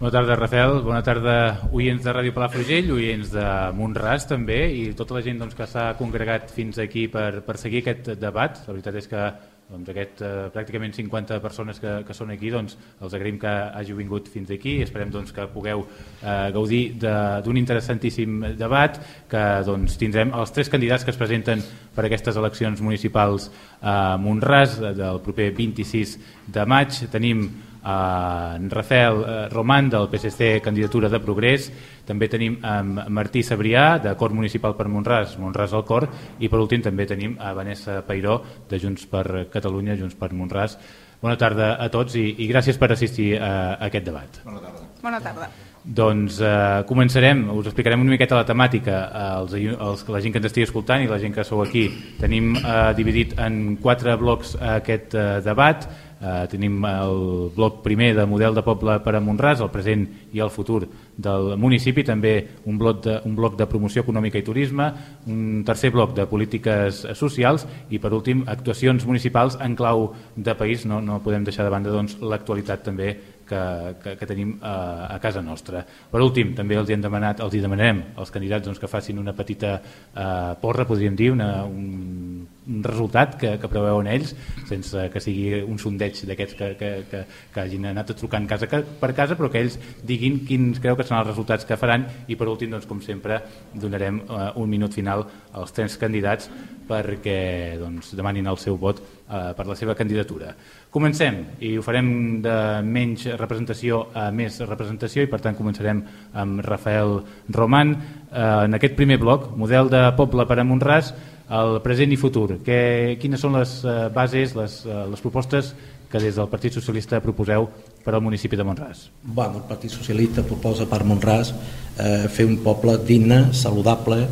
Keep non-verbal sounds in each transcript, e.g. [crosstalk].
Bona tarda, Rafael. Bona tarda, oients de Ràdio Palafrugell, oients de Montràs també i tota la gent doncs, que s'ha congregat fins aquí per, per seguir aquest debat. La veritat és que doncs, aquest, eh, pràcticament 50 persones que, que són aquí, doncs, els agraïm que hàgiu vingut fins aquí i esperem doncs, que pugueu eh, gaudir d'un interessantíssim debat que doncs, tindrem els tres candidats que es presenten per aquestes eleccions municipals a Montràs del proper 26 de maig. Tenim en Rafael eh, Roman del PSC candidatura de Progrés. També tenim en Martí Sabrià de Cor Municipal per Montràs Montràs al Cor. I per últim també tenim a Vanessa Pairó de Junts per Catalunya Junts per Montràs. Bona tarda a tots i, i gràcies per assistir a, a aquest debat. Bona tarda, Bona tarda. doncs eh, començarem, us explicarem una miqueta la temàtica, eh, els, els, la gent que ens estigui escoltant i la gent que sou aquí. Tenim eh, dividit en quatre blocs aquest eh, debat, Eh, tenim el bloc primer de model de poble per a Montràs, el present i el futur del municipi, també un bloc de, un bloc de promoció econòmica i turisme, un tercer bloc de polítiques socials i per últim actuacions municipals en clau de país, no, no podem deixar de banda doncs, l'actualitat també que, que, que tenim a, a casa nostra. Per últim, també els hi hem demanat, els hi demanarem als candidats doncs, que facin una petita eh, porra, podríem dir, una, un, un resultat que, que preveuen ells, sense que sigui un sondeig d'aquests que, que, que, que hagin anat trucant casa per casa, però que ells diguin quins creu que seran els resultats que faran i per últim, doncs, com sempre, donarem eh, un minut final als tres candidats perquè doncs, demanin el seu vot eh, per la seva candidatura. Comencem, i ho farem de menys representació a més representació, i per tant començarem amb Rafael Roman. Eh, en aquest primer bloc, model de poble per a Montràs, el present i futur. Que, quines són les eh, bases, les, eh, les propostes que des del Partit Socialista proposeu per al municipi de Montràs? Bueno, el Partit Socialista proposa per Montràs eh, fer un poble digne, saludable,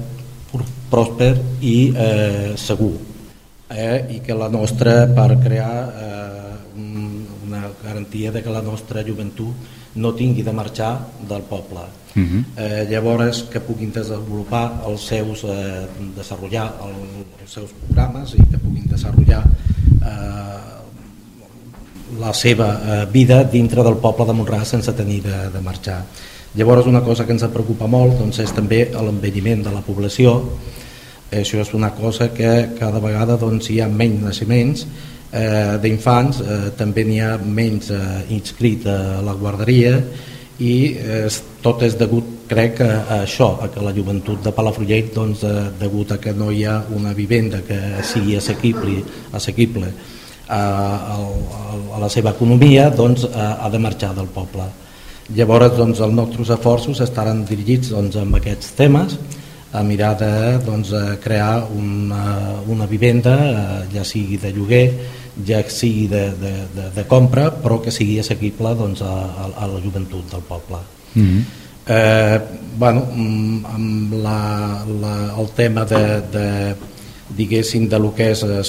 pròsper i eh, segur eh, i que la nostra per crear eh, una garantia de que la nostra joventut no tingui de marxar del poble uh -huh. eh, llavors que puguin desenvolupar els seus eh, desenvolupar el, els seus programes i que puguin desenvolupar eh, la seva eh, vida dintre del poble de Montrà sense tenir de, de marxar Llavors una cosa que ens preocupa molt doncs, és també l'envelliment de la població. Això és una cosa que cada vegada doncs, hi ha menys naixements eh, d'infants, eh, també n'hi ha menys eh, inscrit a la guarderia i eh, tot és degut, crec, a, a això, a que la joventut de Palafrugell, doncs, eh, degut a que no hi ha una vivenda que sigui assequible, assequible a, a, a la seva economia, doncs, eh, ha de marxar del poble. Llavors doncs, els nostres esforços estaran dirigits doncs, amb aquests temes a mirar de doncs, a crear una, una vivenda eh, ja sigui de lloguer ja sigui de, de, de, de compra però que sigui assequible doncs, a, a, a la joventut del poble mm -hmm. eh, bueno, mm, amb la, la, el tema de, de diguéssim de lo que és eh,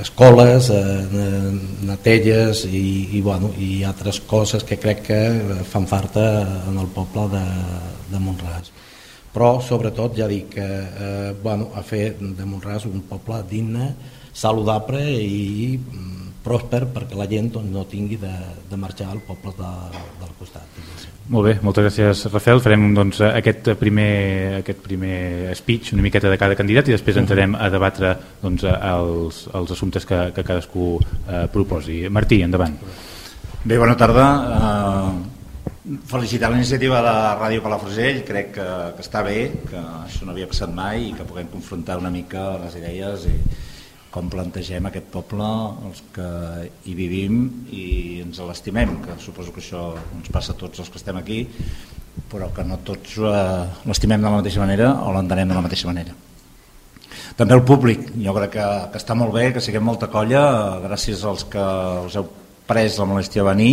escoles, eh, netelles i, i, bueno, i altres coses que crec que fan falta en el poble de, de Montràs. Però sobretot ja dic que eh, bueno, a fer de Montràs un poble digne, saludable i mm, pròsper perquè la gent doncs, no tingui de, de marxar al poble de, del costat. Molt bé, moltes gràcies Rafael. Farem doncs, aquest, primer, aquest primer speech, una miqueta de cada candidat i després entrarem a debatre doncs, els, els assumptes que, que cadascú eh, proposi. Martí, endavant. Bé, bona tarda. Uh, felicitar la iniciativa de Ràdio Palafrugell, crec que, que està bé, que això no havia passat mai i que puguem confrontar una mica les idees i, com plantegem aquest poble els que hi vivim i ens l'estimem, que suposo que això ens passa a tots els que estem aquí, però que no tots eh, l'estimem de la mateixa manera o l'entenem de la mateixa manera. També el públic, jo crec que, que està molt bé, que siguem molta colla, gràcies als que us heu pres la molèstia a venir,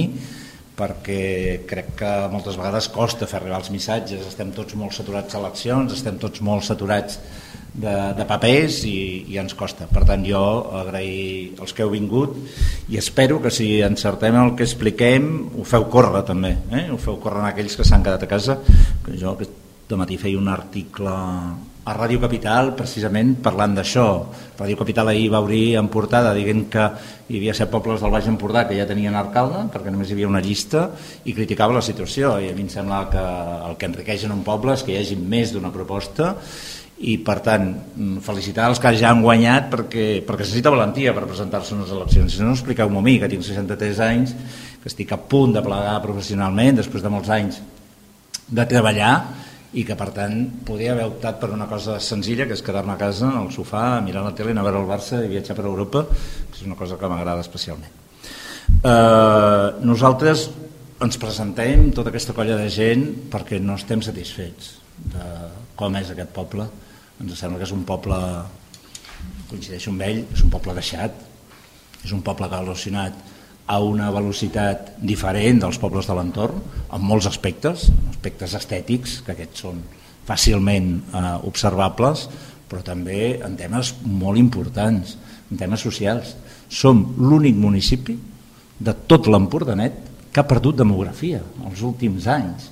perquè crec que moltes vegades costa fer arribar els missatges, estem tots molt saturats d'eleccions, estem tots molt saturats de, de papers i, i ens costa. Per tant, jo agrair els que heu vingut i espero que si encertem el que expliquem ho feu córrer també, eh? ho feu córrer en aquells que s'han quedat a casa, que jo aquest matí feia un article a Ràdio Capital precisament parlant d'això. Ràdio Capital ahir va obrir en portada dient que hi havia set pobles del Baix Empordà que ja tenien alcalde perquè només hi havia una llista i criticava la situació i a mi em sembla que el que enriqueix en un poble és que hi hagi més d'una proposta i per tant felicitar els que ja han guanyat perquè, perquè es necessita valentia per presentar-se a unes eleccions. Si no expliqueu-m'ho a mi que tinc 63 anys que estic a punt de plegar professionalment després de molts anys de treballar i que per tant podia haver optat per una cosa senzilla que és quedar-me a casa al sofà mirant la tele, anar a veure el Barça i viatjar per Europa que és una cosa que m'agrada especialment. Eh, nosaltres ens presentem tota aquesta colla de gent perquè no estem satisfets de com és aquest poble ens sembla que és un poble coincideixo amb ell, és un poble deixat és un poble que ha evolucionat a una velocitat diferent dels pobles de l'entorn en molts aspectes, aspectes estètics que aquests són fàcilment eh, observables però també en temes molt importants en temes socials. Som l'únic municipi de tot l'Empordanet que ha perdut demografia els últims anys.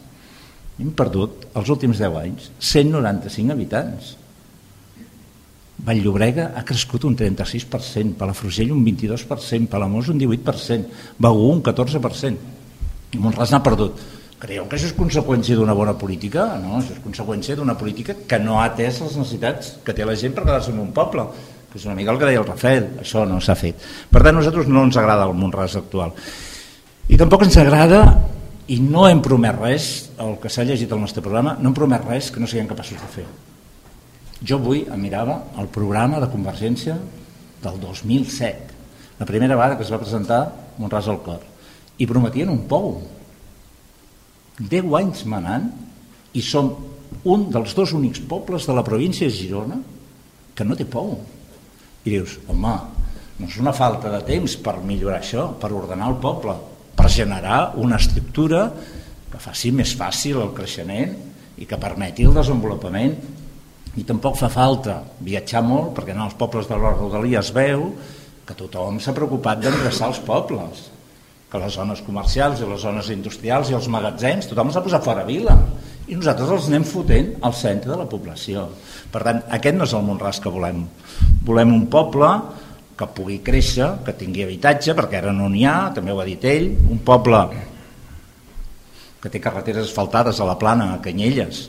Hem perdut els últims 10 anys 195 habitants Vall-llobrega ha crescut un 36%, Palafrugell un 22%, Palamós un 18%, Begur un 14%. I Montràs n'ha perdut. Creieu que això és conseqüència d'una bona política? No, això és conseqüència d'una política que no ha atès les necessitats que té la gent per quedar-se en un poble, és una mica el que deia el Rafael, això no s'ha fet. Per tant, a nosaltres no ens agrada el Montràs actual. I tampoc ens agrada, i no hem promès res, el que s'ha llegit al nostre programa, no hem promès res que no siguem capaços de fer. Jo avui em mirava el programa de Convergència del 2007, la primera vegada que es va presentar Montràs al Cor, i prometien un pou. 10 anys manant i som un dels dos únics pobles de la província de Girona que no té pou. I dius, home, no és una falta de temps per millorar això, per ordenar el poble, per generar una estructura que faci més fàcil el creixement i que permeti el desenvolupament i tampoc fa falta viatjar molt perquè en els pobles de la rodalia es veu que tothom s'ha preocupat d'endreçar els pobles que les zones comercials i les zones industrials i els magatzems tothom s'ha posat fora vila. I nosaltres els anem fotent al centre de la població. Per tant aquest no és el Montràs que volem. Volem un poble que pugui créixer, que tingui habitatge perquè ara no n'hi ha, també ho ha dit ell un poble que té carreteres asfaltades a la plana, a Canyelles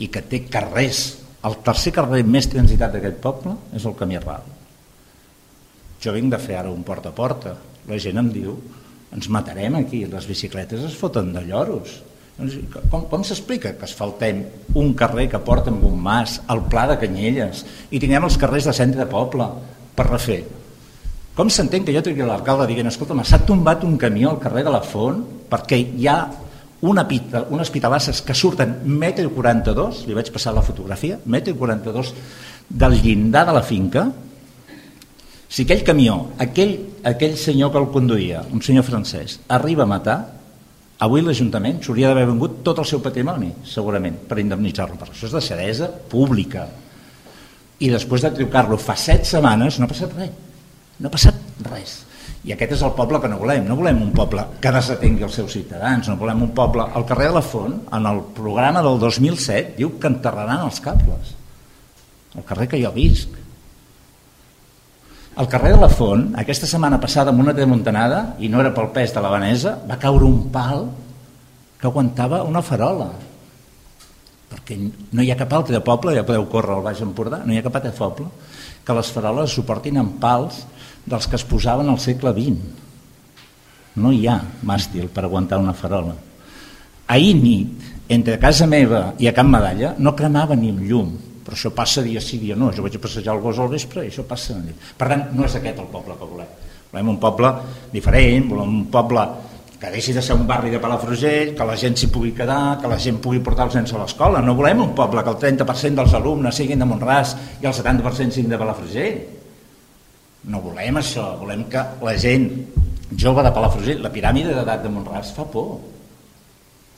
i que té carrers el tercer carrer més transitat d'aquest poble és el camí ral. Jo vinc de fer ara un porta a porta. La gent em diu, ens matarem aquí, les bicicletes es foten de lloros. Com, com s'explica que asfaltem un carrer que porta amb un mas al Pla de Canyelles i tinguem els carrers de centre de poble per refer? Com s'entén que jo trigui l'alcalde dient escolta, s'ha tombat un camió al carrer de la Font perquè hi ha una pita, unes pitalasses que surten metre 42, li vaig passar la fotografia, metre 42 del llindar de la finca, si aquell camió, aquell, aquell senyor que el conduïa, un senyor francès, arriba a matar, avui l'Ajuntament s'hauria d'haver vengut tot el seu patrimoni, segurament, per indemnitzar-lo. Per això és de ceresa pública. I després de trucar-lo fa set setmanes no ha passat res. No ha passat res. I aquest és el poble que no volem. No volem un poble que desatengui els seus ciutadans, no volem un poble... Al carrer de la Font, en el programa del 2007, diu que enterraran els cables. El carrer que jo visc. Al carrer de la Font, aquesta setmana passada amb una tramuntanada, i no era pel pes de la Vanessa, va caure un pal que aguantava una farola. Perquè no hi ha cap altre poble, ja podeu córrer al Baix Empordà, no hi ha cap altre poble, que les faroles suportin amb pals dels que es posaven al segle XX. No hi ha màstil per aguantar una farola. Ahir nit, entre casa meva i a Can Medalla, no cremava ni un llum, però això passa dia sí, dia no. Jo vaig a passejar el gos al vespre i això passa. Per tant, no és aquest el poble que volem. Volem un poble diferent, volem un poble que deixi de ser un barri de Palafrugell, que la gent s'hi pugui quedar, que la gent pugui portar els nens a l'escola. No volem un poble que el 30% dels alumnes siguin de Montràs i el 70% siguin de Palafrugell no volem això, volem que la gent jove de Palafrugell, la piràmide d'edat de Montràs fa por.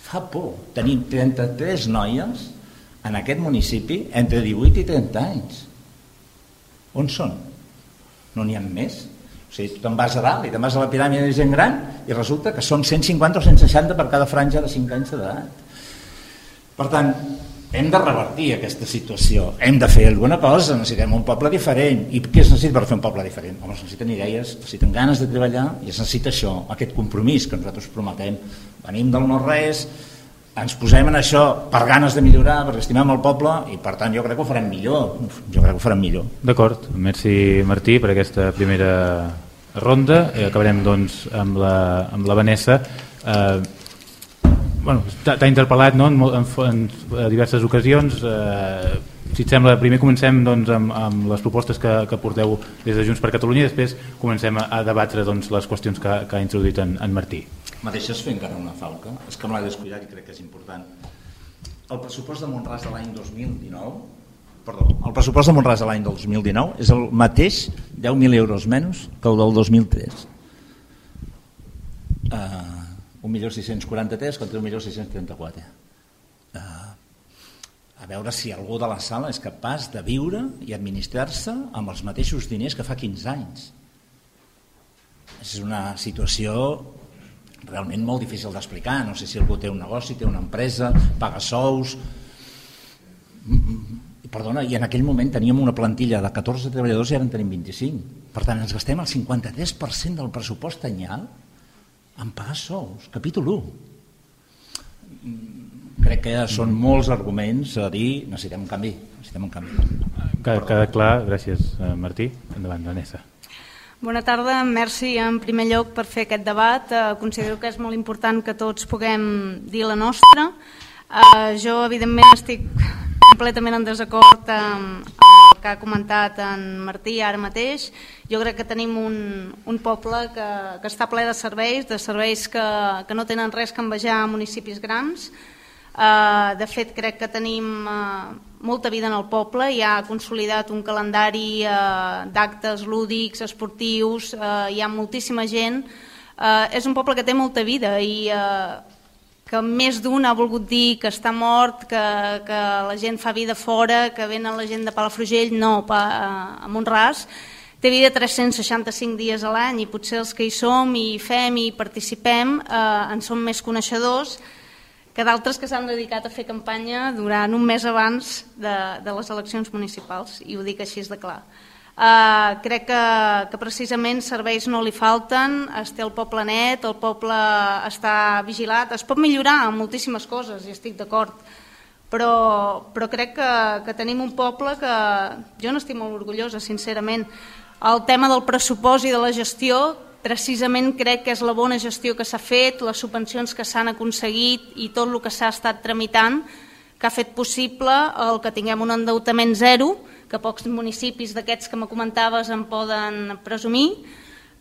Fa por. Tenim 33 noies en aquest municipi entre 18 i 30 anys. On són? No n'hi ha més? O sigui, tu te'n vas a dalt i te'n vas a la piràmide de gent gran i resulta que són 150 o 160 per cada franja de 5 anys d'edat. Per tant, hem de revertir aquesta situació, hem de fer alguna cosa, necessitem un poble diferent. I què es necessita per fer un poble diferent? Home, es necessiten idees, es necessiten ganes de treballar i es necessita això, aquest compromís que nosaltres prometem. Venim del no-res, ens posem en això per ganes de millorar, perquè estimem el poble i per tant jo crec que ho farem millor. Jo crec que ho farem millor. D'acord, merci Martí per aquesta primera ronda. I acabarem doncs amb la, amb la Vanessa. Eh, bueno, t'ha interpel·lat no? en, en, en diverses ocasions eh, si et sembla, primer comencem doncs, amb, amb les propostes que, que porteu des de Junts per Catalunya i després comencem a, a debatre doncs, les qüestions que, que ha introduït en, en Martí Me deixes fer encara una falca? És que no l'he descuidat i crec que és important el pressupost de Montràs de l'any 2019 perdó, el pressupost de Montràs de l'any 2019 és el mateix 10.000 euros menys que el del 2003 uh, 1.643 contra 1.634. Uh, a veure si algú de la sala és capaç de viure i administrar-se amb els mateixos diners que fa 15 anys. És una situació realment molt difícil d'explicar. No sé si algú té un negoci, té una empresa, paga sous... Perdona, i en aquell moment teníem una plantilla de 14 treballadors i ara en tenim 25. Per tant, ens gastem el 53% del pressupost anyal en pagar sous, capítol 1. Crec que són molts arguments a dir necessitem un canvi. Necessitem un canvi. Queda, queda clar, gràcies eh, Martí. Endavant, Vanessa. Bona tarda, merci en primer lloc per fer aquest debat. Eh, considero que és molt important que tots puguem dir la nostra. Eh, jo, evidentment, estic completament en desacord amb, que ha comentat en Martí ara mateix. Jo crec que tenim un, un poble que, que està ple de serveis, de serveis que, que no tenen res que envejar a municipis grans. Uh, de fet, crec que tenim uh, molta vida en el poble, hi ha consolidat un calendari uh, d'actes lúdics, esportius, uh, hi ha moltíssima gent. Uh, és un poble que té molta vida i uh, que més d'un ha volgut dir que està mort, que, que la gent fa vida fora, que venen la gent de Palafrugell, no, pa, a Montràs, té vida 365 dies a l'any i potser els que hi som i fem i participem eh, en som més coneixedors que d'altres que s'han dedicat a fer campanya durant un mes abans de, de les eleccions municipals, i ho dic així de clar. Uh, crec que, que precisament serveis no li falten, es té el poble net, el poble està vigilat, es pot millorar en moltíssimes coses, i estic d'acord, però, però crec que, que tenim un poble que jo n'estic molt orgullosa, sincerament. El tema del pressupost i de la gestió, precisament crec que és la bona gestió que s'ha fet, les subvencions que s'han aconseguit i tot el que s'ha estat tramitant, que ha fet possible el que tinguem un endeutament zero, que pocs municipis d'aquests que me comentaves en poden presumir,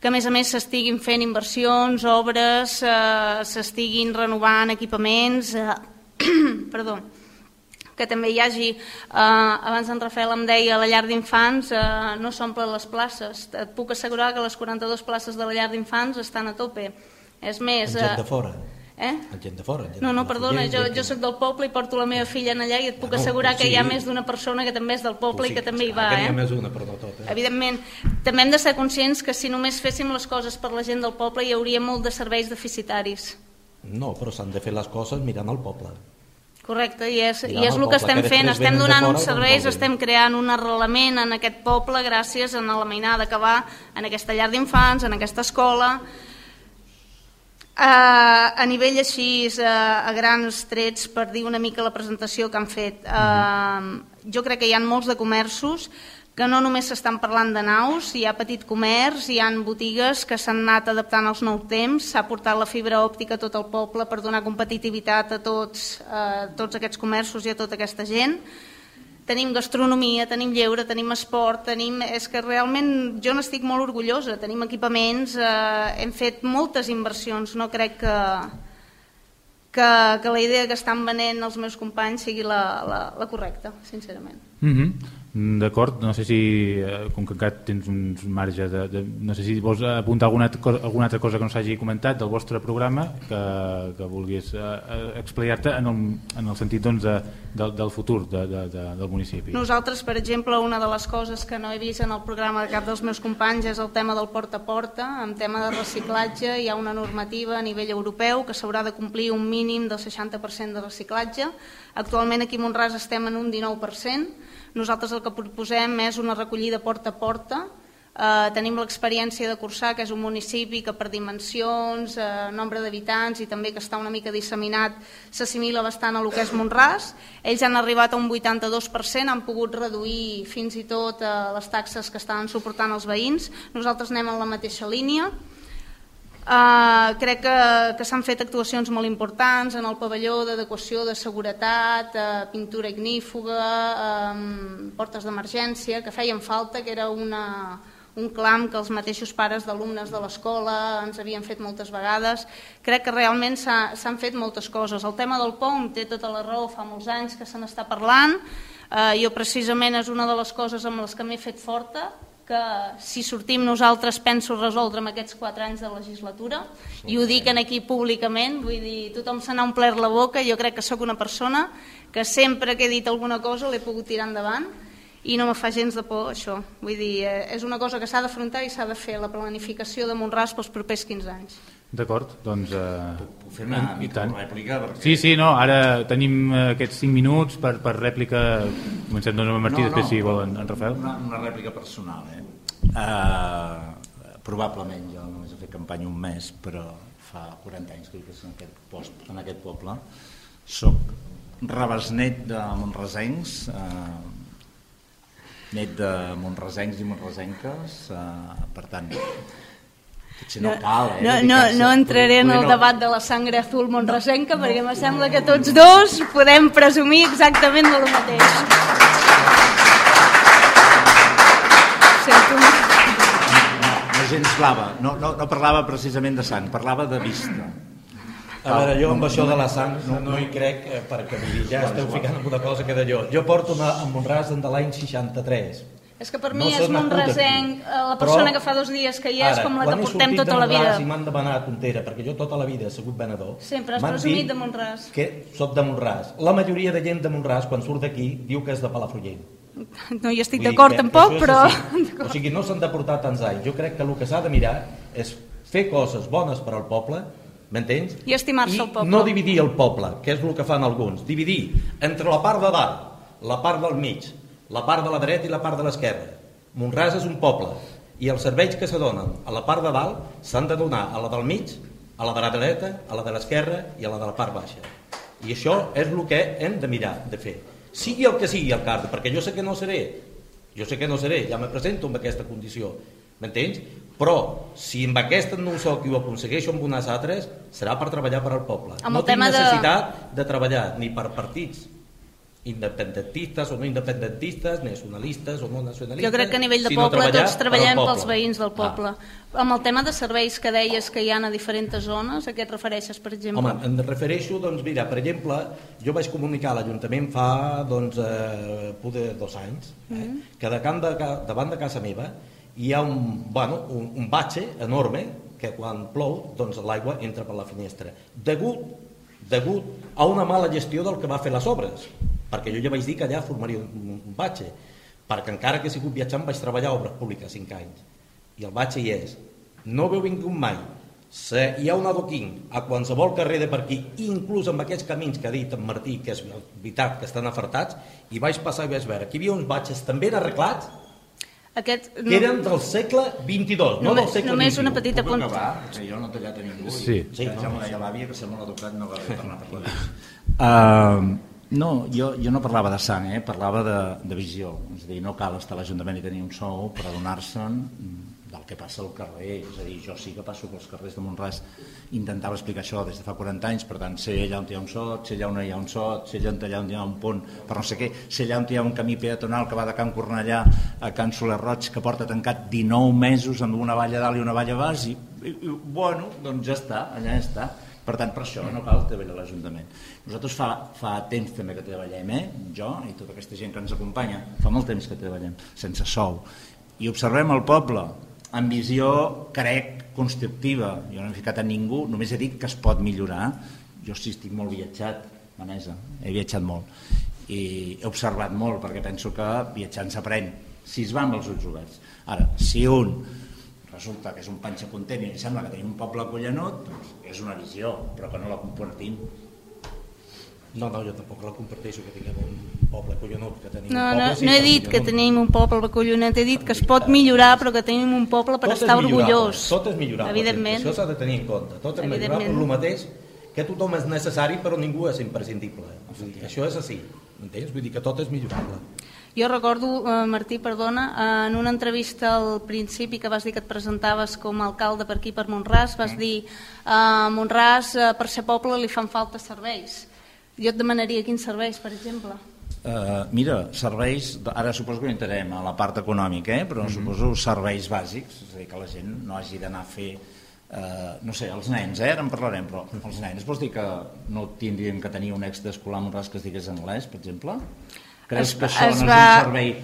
que a més a més s'estiguin fent inversions, obres, eh, s'estiguin renovant equipaments, eh, [clears throat] perdó, que també hi hagi, eh, abans en Rafael em deia, la llar d'infants eh, no s'omplen les places. Et puc assegurar que les 42 places de la llar d'infants estan a tope. És més... Gent de fora. Eh? Gent de fora. Gent no, no, perdona, jo, jo sóc del poble i porto la meva filla en allà i et puc assegurar que hi ha més d'una persona que també és del poble i que també hi va. Eh? Hi ha més una, però no tot. Eh? Evidentment, també hem de ser conscients que si només féssim les coses per la gent del poble hi hauria molt de serveis deficitaris. No, però s'han de fer les coses mirant al poble. Correcte, i és, i és el que estem fent, estem donant uns serveis, estem creant un arrelament en aquest poble gràcies a la mainada que va en aquesta llar d'infants, en aquesta escola, a nivell així, uh, a grans trets, per dir una mica la presentació que han fet, uh, jo crec que hi ha molts de comerços que no només s'estan parlant de naus, hi ha petit comerç, hi han botigues que s'han anat adaptant als nous temps, s'ha portat la fibra òptica a tot el poble per donar competitivitat a tots, uh, tots aquests comerços i a tota aquesta gent, tenim gastronomia, tenim lleure, tenim esport, tenim... és que realment jo n'estic molt orgullosa, tenim equipaments, eh, hem fet moltes inversions, no crec que, que, que la idea que estan venent els meus companys sigui la, la, la correcta, sincerament. Mm -hmm. Mm, d'acord, no sé si eh, com que encara tens un marge de, de, no sé si vols apuntar alguna, alguna altra cosa que no s'hagi comentat del vostre programa que, que vulguis eh, eh explicar-te en, en el sentit doncs, de, del, del futur de, de, de, del municipi. Nosaltres, per exemple, una de les coses que no he vist en el programa de cap dels meus companys és el tema del porta a porta, en tema de reciclatge hi ha una normativa a nivell europeu que s'haurà de complir un mínim del 60% de reciclatge. Actualment aquí a Montràs estem en un 19%, nosaltres el que proposem és una recollida porta a porta. Eh, tenim l'experiència de Cursà, que és un municipi que per dimensions, eh, nombre d'habitants i també que està una mica disseminat s'assimila bastant a lo que és Montràs. Ells han arribat a un 82%, han pogut reduir fins i tot eh, les taxes que estaven suportant els veïns. Nosaltres anem en la mateixa línia. Uh, crec que, que s'han fet actuacions molt importants en el pavelló d'adequació de seguretat, uh, pintura ignífuga, um, portes d'emergència, que feien falta, que era una, un clam que els mateixos pares d'alumnes de l'escola ens havien fet moltes vegades. Crec que realment s'han fet moltes coses. El tema del POM té tota la raó, fa molts anys que se n'està parlant. Uh, jo precisament és una de les coses amb les que m'he fet forta, que si sortim nosaltres penso resoldre amb aquests quatre anys de legislatura i ho dic aquí públicament, vull dir, tothom se n'ha omplert la boca, jo crec que sóc una persona que sempre que he dit alguna cosa l'he pogut tirar endavant i no me fa gens de por això, vull dir, eh, és una cosa que s'ha d'afrontar i s'ha de fer la planificació de Montràs pels propers 15 anys. D'acord, doncs... Eh... Puc fer una mica de rèplica? Perquè... Sí, sí, no, ara tenim eh, aquests 5 minuts per, per rèplica. Comencem doncs amb Martí, no, no, després si volen en Rafael. Una, una rèplica personal, eh? Uh, probablement, jo només he fet campanya un mes, però fa 40 anys que visc en aquest, post, en aquest poble. Soc rebesnet de Montresencs, uh, net de Montresencs i Montresenques, uh, per tant, Potser no, cal, eh? No, no, no entraré en el debat de la sangre azul montresenca no, perquè me sembla que tots dos podem presumir exactament de lo mateix. Sento no, no gens blava, no, no, no parlava precisament de sang, parlava de vista. A veure, jo amb això de la sang no, no hi crec eh, perquè ja esteu ficant en una cosa que de jo. Jo porto una, amb un ras de l'any 63 és que per mi no és Montresenc, eh, la persona Però, que fa dos dies que hi és ara, com la que portem tota la vida. I m'han demanat tontera, perquè jo tota la vida he sigut venedor. Sempre has presumit de Montràs. Que soc de Montràs. La majoria de gent de Montràs, quan surt d'aquí, diu que és de Palafrugell. No hi estic d'acord tampoc, però... O sigui, no s'han de portar tants anys. Jo crec que el que s'ha de mirar és fer coses bones per al poble, m'entens? I estimar-se el poble. no dividir el poble, que és el que fan alguns. Dividir entre la part de dalt, la part del mig, la part de la dreta i la part de l'esquerra. Montràs és un poble i els serveis que se donen a la part de dalt s'han de donar a la del mig, a la de la dreta, a la de l'esquerra i a la de la part baixa. I això és el que hem de mirar, de fer. Sigui el que sigui el card, perquè jo sé que no seré, jo sé que no seré, ja me presento amb aquesta condició, m'entens? Però si amb aquesta no ho soc i ho aconsegueixo amb unes altres, serà per treballar per al poble. Amb no tinc necessitat de... de treballar ni per partits independentistes o no independentistes, nacionalistes o no nacionalistes... Jo crec que a nivell de poble tots treballem per pels veïns del poble. Ah. Amb el tema de serveis que deies que hi ha a diferents zones, a què et refereixes, per exemple? Home, em refereixo, doncs mira, per exemple, jo vaig comunicar a l'Ajuntament fa, doncs, eh, poder dos anys, eh, mm -hmm. que de camp de, davant de casa meva hi ha un, bueno, un, un batxe enorme que quan plou, doncs l'aigua entra per la finestra. Degut, degut a una mala gestió del que va fer les obres perquè jo ja vaig dir que allà formaria un, un batxe, perquè encara que he sigut viatjant vaig treballar a obres públiques 5 anys, i el batxe hi és. No veu vingut mai. Si hi ha un adoquín a qualsevol carrer de per aquí, inclús amb aquests camins que ha dit en Martí, que és veritat que estan afartats, i vaig passar i vaig veure que hi havia uns batxes també arreglats aquest, no, que eren del segle XXII, no només, del segle Només una petita punt. Acabar, que jo no he tallat a ningú. Sí. sí ja no, m'ho deia l'àvia, que sembla educat, no va tornar a parlar. Uh, no, jo, jo no parlava de sang, eh? parlava de, de visió. És a dir, no cal estar a l'Ajuntament i tenir un sou per adonar-se'n del que passa al carrer. És a dir, jo sí que passo pels carrers de Montràs intentava explicar això des de fa 40 anys, per tant, sé allà on hi ha un sot, sé allà on hi ha un sot, sé allà on, hi ha un pont per no sé què, sé allà on hi ha un camí peatonal que va de Can Cornellà a Can Soler Roig que porta tancat 19 mesos amb una valla dalt i una valla baix i, i, i bueno, doncs ja està, allà està Per tant, per això no cal treballar a l'Ajuntament. Nosaltres fa, fa temps també que treballem, eh? jo i tota aquesta gent que ens acompanya, fa molt temps que treballem, sense sou. I observem el poble amb visió, crec, constructiva. Jo no he ficat a ningú, només he dit que es pot millorar. Jo sí estic molt viatjat, Manesa, he viatjat molt i he observat molt perquè penso que viatjant s'aprèn si es va amb els ulls oberts. Ara, si un resulta que és un panxa content i li sembla que tenim un poble collanut, doncs és una visió, però que no la compartim. No, no, jo tampoc la comparteixo que tinguem un poble collonut, que tenim No, un no, no he però dit que collonut. tenim un poble collonat, he dit que es pot millorar, però que tenim un poble per Tot és estar millorable, orgullós. Tot és millorable, Evidentment. Això s'ha de tenir en compte. Tot és millorable Evidentment. per lo mateix que tothom és necessari però ningú és imprescindible. Vull dir, això és així, entens? Vull dir que tot és millorable. Jo recordo, eh, Martí, perdona, eh, en una entrevista al principi que vas dir que et presentaves com a alcalde per aquí, per Montràs, vas dir a eh, Montràs, eh, per ser poble, li fan falta serveis. Jo et demanaria quins serveis, per exemple. Uh, mira, serveis, ara suposo que no entrarem a la part econòmica, eh? però mm -hmm. suposo serveis bàsics, és a dir, que la gent no hagi d'anar a fer Uh, no sé, els nens, eh, ara en parlarem, però els nens vols dir que no tindríem que tenir un ex d'escolar a Montràs que es digués anglès, per exemple? Creus Es- que això es no va- és un servei...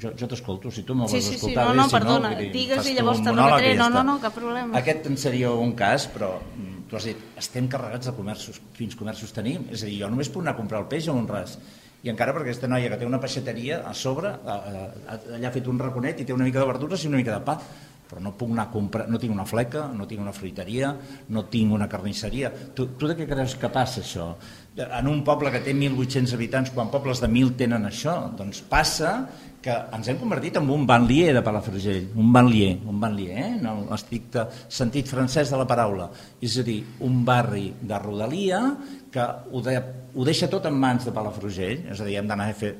Jo, jo t'escolto, si tu me Sí, vols sí, sí, escoltar... no, bé, no, si perdona, dir, digues i llavors te ja No, no, no, cap problema. Aquest en seria un cas, però mm, tu has dit, estem carregats de comerços, quins comerços tenim? És a dir, jo només puc anar a comprar el peix a un ras. I encara perquè aquesta noia que té una peixateria a sobre, allà ha fet un raconet i té una mica de verdures i una mica de pa, però no puc anar a comprar, no tinc una fleca, no tinc una fruiteria, no tinc una carnisseria. Tu, tu de què creus que passa això? En un poble que té 1.800 habitants, quan pobles de 1.000 tenen això, doncs passa que ens hem convertit en un banlier de Palafrugell, un banlier, un banlier, eh? en el estricte sentit francès de la paraula. És a dir, un barri de rodalia que ho, de, ho deixa tot en mans de Palafrugell, és a dir, hem d'anar a fer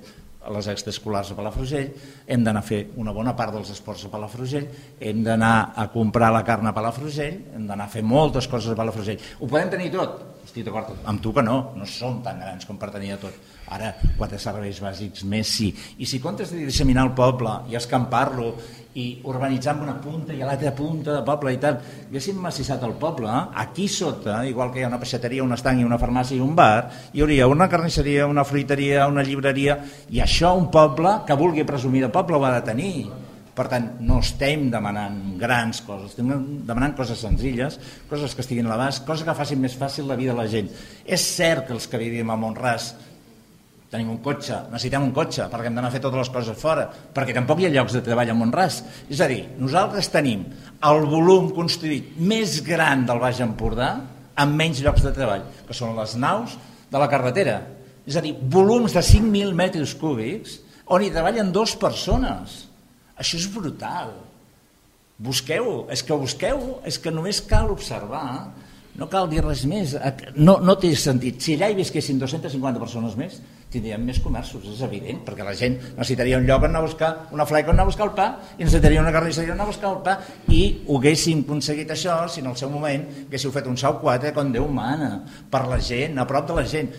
les extraescolars a Palafrugell, hem d'anar a fer una bona part dels esports a Palafrugell, hem d'anar a comprar la carn a Palafrugell, hem d'anar a fer moltes coses a Palafrugell. Ho podem tenir tot? Estic d'acord amb tu que no, no som tan grans com per tenir tot. Ara, quatre serveis bàsics més sí. I si comptes de disseminar el poble i escampar-lo i urbanitzar amb una punta i a l'altra punta de poble i tal, haguéssim massissat el poble, eh? aquí sota, igual que hi ha una peixateria, un estanc i una farmàcia i un bar, hi hauria una carnisseria, una fruiteria, una llibreria, i això un poble que vulgui presumir de poble ho ha de tenir. Per tant, no estem demanant grans coses, estem demanant coses senzilles, coses que estiguin a l'abast, coses que facin més fàcil la vida de la gent. És cert que els que vivim a Montràs tenim un cotxe, necessitem un cotxe perquè hem d'anar a fer totes les coses fora, perquè tampoc hi ha llocs de treball a Montràs. És a dir, nosaltres tenim el volum construït més gran del Baix Empordà amb menys llocs de treball, que són les naus de la carretera. És a dir, volums de 5.000 metres cúbics on hi treballen dues persones. Això és brutal. Busqueu, és que busqueu, és que només cal observar, no cal dir res més. No, no té sentit. Si allà hi visquessin 250 persones més, tindríem més comerços, és evident, perquè la gent necessitaria un lloc on anar a buscar una fleca on anar a buscar el pa, i necessitaria una carnisseria on anar a buscar el pa, i ho haguéssim aconseguit això si en el seu moment haguéssiu fet un sau 4 com Déu mana, per la gent, a prop de la gent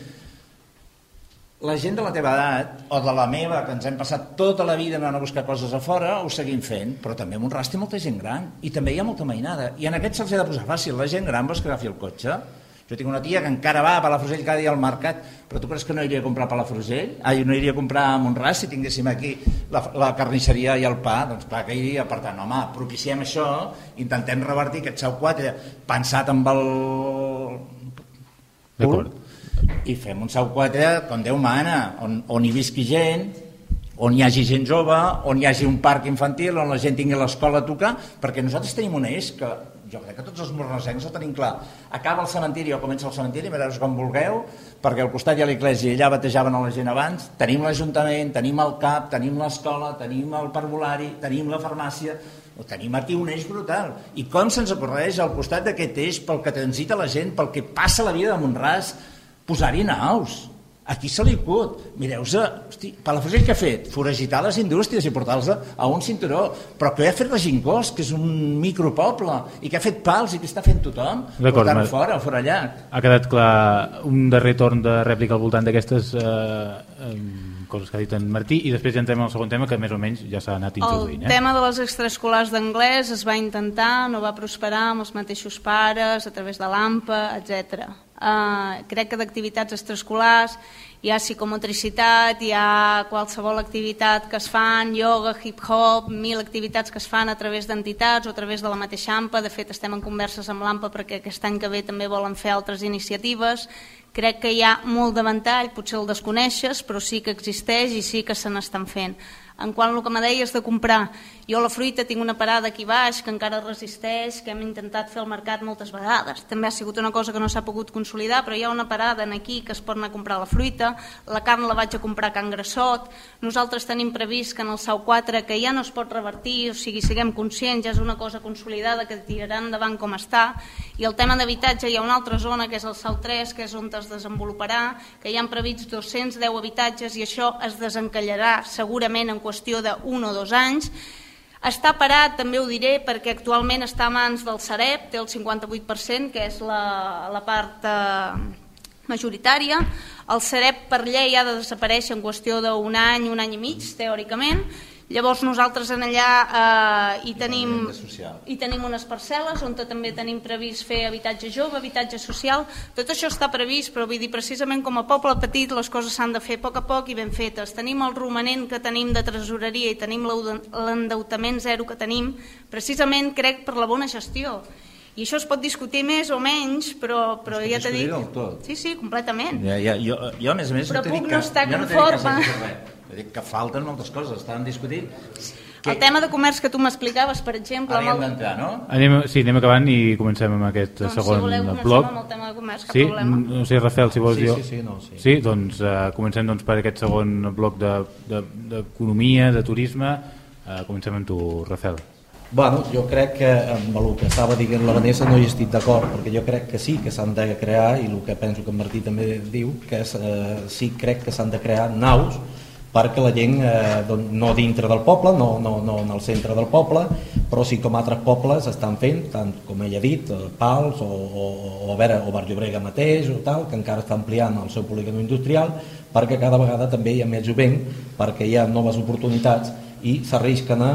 la gent de la teva edat, o de la meva, que ens hem passat tota la vida anant a buscar coses a fora, ho seguim fent, però també a Montràs té molta gent gran, i també hi ha molta mainada, i en aquest se'ls ha de posar fàcil, la gent gran vols que agafi el cotxe, jo tinc una tia que encara va a Palafrugell cada dia al mercat, però tu creus que no iria a comprar a Palafrugell? Ah, no iria a comprar a Montràs si tinguéssim aquí la, la carnisseria i el pa? Doncs clar que iria, per tant, home, propiciem això, intentem revertir aquest sau 4 pensat amb el... D'acord i fem un sau 4 com Déu mana, on, on hi visqui gent, on hi hagi gent jove, on hi hagi un parc infantil, on la gent tingui l'escola a tocar, perquè nosaltres tenim un eix que jo crec que tots els mornesencs el tenim clar. Acaba el cementiri o comença el cementiri, mireu com vulgueu, perquè al costat hi ha l'església i allà batejaven a la gent abans, tenim l'Ajuntament, tenim el CAP, tenim l'escola, tenim el parvulari, tenim la farmàcia, ho tenim aquí un eix brutal. I com se'ns ocorreix al costat d'aquest eix pel que transita la gent, pel que passa la vida de Montràs, posar-hi naus. Aquí se li acut. Mireu-se, hosti, Palafrugell què ha fet? Foragitar les indústries i portar-los a un cinturó. Però què ha fet la Gincós, que és un micropoble, i que ha fet pals i que està fent tothom? Portant ma... fora, forallat. Ha quedat clar un darrer torn de rèplica al voltant d'aquestes eh, eh, coses que ha dit en Martí i després ja entrem al segon tema que més o menys ja s'ha anat introduint. El eh? tema de les extraescolars d'anglès es va intentar, no va prosperar amb els mateixos pares, a través de l'AMPA, etc. Uh, crec que d'activitats extraescolars hi ha psicomotricitat, hi ha qualsevol activitat que es fan, yoga, hip-hop, mil activitats que es fan a través d'entitats o a través de la mateixa AMPA. De fet, estem en converses amb l'AMPA perquè aquest any que ve també volen fer altres iniciatives. Crec que hi ha molt de ventall, potser el desconeixes, però sí que existeix i sí que se n'estan fent. En quant al que me deies de comprar, jo la fruita tinc una parada aquí baix que encara resisteix, que hem intentat fer al mercat moltes vegades. També ha sigut una cosa que no s'ha pogut consolidar, però hi ha una parada en aquí que es pot anar a comprar la fruita, la carn la vaig a comprar a Can Grassot, nosaltres tenim previst que en el SAU 4 que ja no es pot revertir, o sigui, siguem conscients, ja és una cosa consolidada que tirarà endavant com està, i el tema d'habitatge hi ha una altra zona que és el SAU 3, que és on es desenvoluparà, que hi han previst 210 habitatges i això es desencallarà segurament en qüestió d'un o dos anys. Està parat, també ho diré, perquè actualment està a mans del Sareb, té el 58%, que és la, la part eh, majoritària. El Sareb per llei ha de desaparèixer en qüestió d'un any, un any i mig, teòricament, Llavors nosaltres en allà eh, hi, tenim, hi tenim unes parcel·les on també tenim previst fer habitatge jove, habitatge social, tot això està previst, però vull dir, precisament com a poble petit les coses s'han de fer a poc a poc i ben fetes. Tenim el romanent que tenim de tresoreria i tenim l'endeutament zero que tenim, precisament crec per la bona gestió. I això es pot discutir més o menys, però, però ja t'he dit... Tot. Sí, sí, completament. Ja, ja, jo, jo, a més a més, però no puc no estar conforme. No Dic que falten moltes coses, estan discutint... Que... El tema de comerç que tu m'explicaves, per exemple... Ara hem d'entrar, no? Anem, sí, anem acabant i comencem amb aquest doncs, segon si voleu, bloc. amb el tema de comerç, cap sí? problema. No sé, Rafael, si vols sí, jo... Sí, sí, no, sí. sí doncs uh, comencem doncs, per aquest segon bloc d'economia, de, de, de turisme. Uh, comencem amb tu, Rafael. Bueno, jo crec que amb el que estava dient la Vanessa no hi estic d'acord, perquè jo crec que sí que s'han de crear, i el que penso que en Martí també diu, que és, eh, sí crec que s'han de crear naus perquè la gent, eh, doncs, no dintre del poble, no, no, no en el centre del poble, però sí com altres pobles estan fent, tant com ella ha dit, eh, Pals o, o, o, a veure, o Bar Llobrega mateix o tal, que encara està ampliant el seu polígon industrial, perquè cada vegada també hi ha més jovent, perquè hi ha noves oportunitats i s'arrisquen a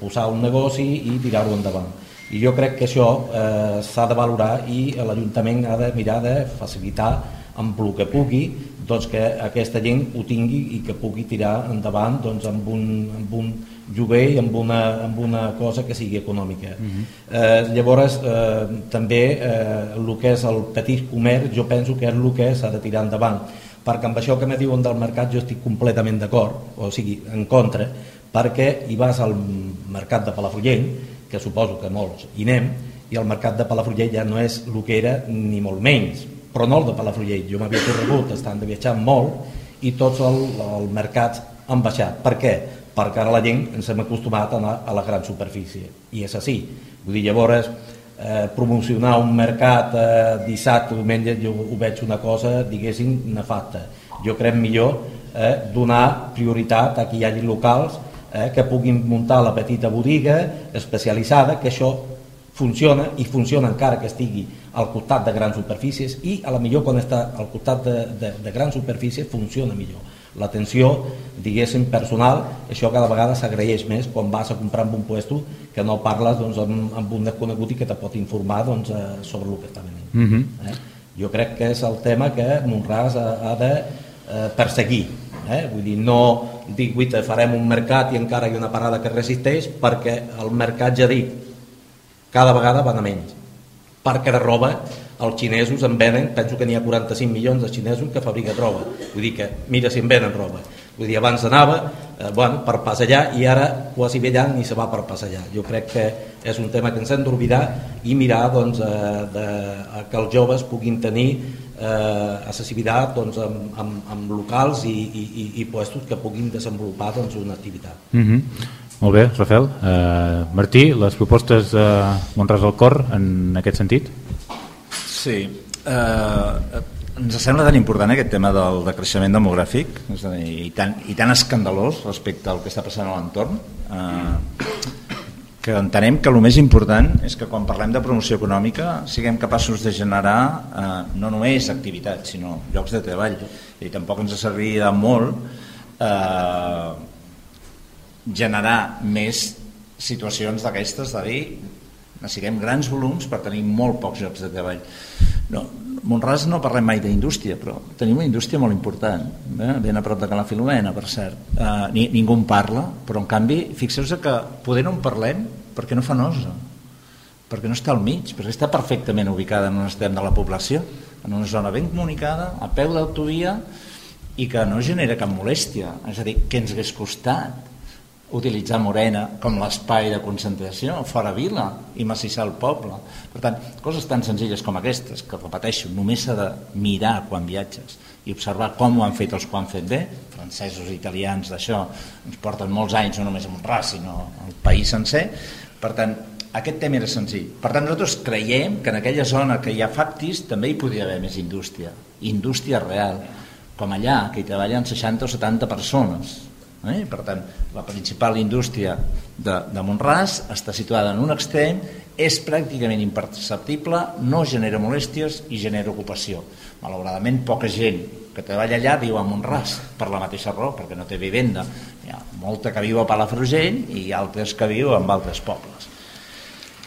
posar un negoci i tirar-ho endavant. I jo crec que això eh, s'ha de valorar i l'Ajuntament ha de mirar de facilitar amb el que pugui doncs que aquesta gent ho tingui i que pugui tirar endavant doncs, amb, un, amb un lloguer i amb una, amb una cosa que sigui econòmica. Uh mhm. -huh. eh, llavors, eh, també eh, el que és el petit comerç jo penso que és el que s'ha de tirar endavant perquè amb això que me diuen del mercat jo estic completament d'acord, o sigui, en contra, perquè hi vas al mercat de Palafrugell, que suposo que molts hi anem, i el mercat de Palafrugell ja no és el que era ni molt menys, però no el de Palafrugell. Jo m'havia corregut estant de viatjar molt i tots el, el mercats han baixat. Per què? Perquè ara la gent ens hem acostumat a anar a la gran superfície. I és així. Vull dir, llavors, eh, promocionar un mercat eh, dissabte, diumenge, jo ho veig una cosa, diguéssim, nefacta. Jo crec millor eh, donar prioritat a qui hi hagi locals eh, que puguin muntar la petita botiga especialitzada, que això funciona i funciona encara que estigui al costat de grans superfícies i a la millor quan està al costat de, de, de grans superfícies funciona millor. L'atenció, diguéssim, personal, això cada vegada s'agraeix més quan vas a comprar en un puesto que no parles doncs, amb, amb un desconegut i que te pot informar doncs, eh, sobre el que està venint. Mm -hmm. eh? Jo crec que és el tema que Montràs ha, ha de eh, perseguir. Eh? Vull dir, no dir, guita, farem un mercat i encara hi ha una parada que resisteix perquè el mercat ja dic, cada vegada van a menys perquè de roba els xinesos en venen, penso que n'hi ha 45 milions de xinesos que fabriquen roba. Vull dir que mira si en venen roba. Vull dir, abans anava eh, bueno, per passejar i ara quasi bé allà ni se va per passejar. Jo crec que és un tema que ens hem d'oblidar i mirar doncs, eh, de, que els joves puguin tenir eh, accessibilitat doncs, amb, amb, amb locals i, i, i, i puestos que puguin desenvolupar doncs, una activitat. Mm -hmm. Molt bé, Rafael. Uh, Martí, les propostes de uh, Montràs al Cor en aquest sentit? Sí. Uh, ens sembla tan important aquest tema del decreixement demogràfic és a dir, i, tan, i tan escandalós respecte al que està passant a l'entorn eh, que entenem que el més important és que quan parlem de promoció econòmica siguem capaços de generar eh, no només activitat sinó llocs de treball i tampoc ens serviria molt eh, generar més situacions d'aquestes de dir necessitem grans volums per tenir molt pocs llocs de treball no, Montràs no parlem mai d'indústria, però tenim una indústria molt important, eh? ben a prop de Cala Filomena, per cert. Eh, ni, ningú en parla, però en canvi, fixeu-vos que poder no en parlem perquè no fa nosa, perquè no està al mig, perquè està perfectament ubicada en un extrem de la població, en una zona ben comunicada, a peu d'autovia, i que no genera cap molèstia. És a dir, que ens hagués costat utilitzar Morena com l'espai de concentració fora vila i massissar el poble. Per tant, coses tan senzilles com aquestes, que repeteixo, només s'ha de mirar quan viatges i observar com ho han fet els que han fet bé, francesos i italians d'això ens porten molts anys, no només a Montràs, sinó al país sencer. Per tant, aquest tema era senzill. Per tant, nosaltres creiem que en aquella zona que hi ha factis també hi podria haver més indústria, indústria real, com allà, que hi treballen 60 o 70 persones, Eh? Per tant, la principal indústria de, de Montràs està situada en un extrem, és pràcticament imperceptible, no genera molèsties i genera ocupació. Malauradament, poca gent que treballa allà viu a Montràs per la mateixa raó, perquè no té vivenda. Hi ha molta que viu a Palafrugell i altres que viu en altres pobles.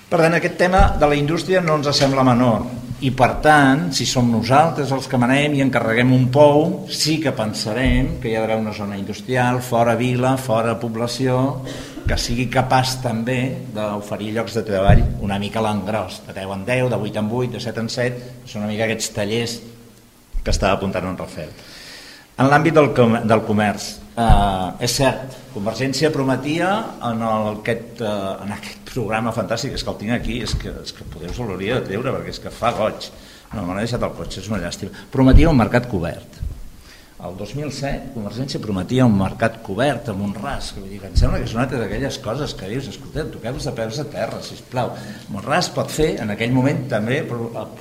Per tant, aquest tema de la indústria no ens sembla menor i per tant, si som nosaltres els que manem i encarreguem un pou, sí que pensarem que hi ha d'haver una zona industrial, fora vila, fora població, que sigui capaç també d'oferir llocs de treball una mica a l'engròs, de 10 en 10, de 8 en 8, de 7 en 7, són una mica aquests tallers que estava apuntant en Rafael. En l'àmbit del, com del comerç, eh, és cert, Convergència prometia en, el, aquest, eh, en aquest programa fantàstic, és que el tinc aquí, és que, és que podeu se l'hauria de treure perquè és que fa goig. No, n'he deixat el cotxe, és una llàstima. Prometia un mercat cobert. El 2007 Convergència prometia un mercat cobert amb un ras, que vull dir, que em sembla que és una altra d'aquelles coses que dius, escolteu, toqueu-vos de peus a terra, sisplau. Montràs pot fer, en aquell moment també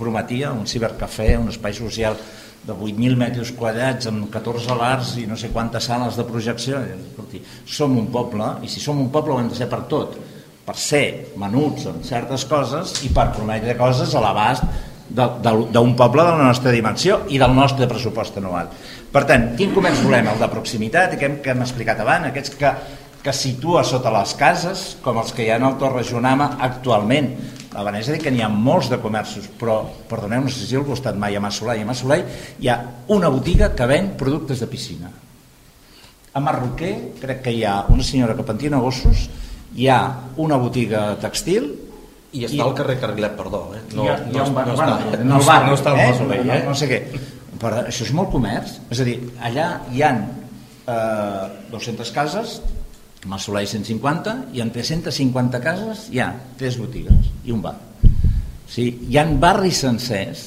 prometia un cibercafè, un espai social de 8.000 metres quadrats amb 14 lars i no sé quantes sales de projecció escolti, som un poble i si som un poble ho hem de ser per tot per ser menuts en certes coses i per prometre coses a l'abast d'un poble de la nostra dimensió i del nostre pressupost anual. Per tant, quin comerç volem? El de proximitat, que hem, que hem explicat abans, aquests que, que situa sota les cases, com els que hi ha en el Torre Junama actualment, a Venècia dir que n'hi ha molts de comerços, però, perdoneu, no sé si heu costat mai a Massolai. A Massolai hi ha una botiga que ven productes de piscina. A Marroquer crec que hi ha una senyora que pentina gossos, hi ha una botiga textil i està i, al carrer Carrilet, perdó. Eh? No, hi ha, hi ha un bar, no, està, no, bar, no està al eh? Massolai, eh? No, no sé què. Però això és molt comerç. És a dir, allà hi han eh, 200 cases, Massolai 150 i en 350 cases hi ha tres botigues i un bar. O sigui, hi ha barris sencers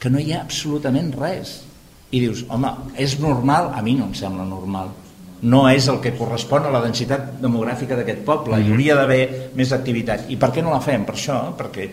que no hi ha absolutament res. I dius, home, és normal? A mi no em sembla normal. No és el que correspon a la densitat demogràfica d'aquest poble. Hi hauria d'haver més activitat. I per què no la fem? Per això, perquè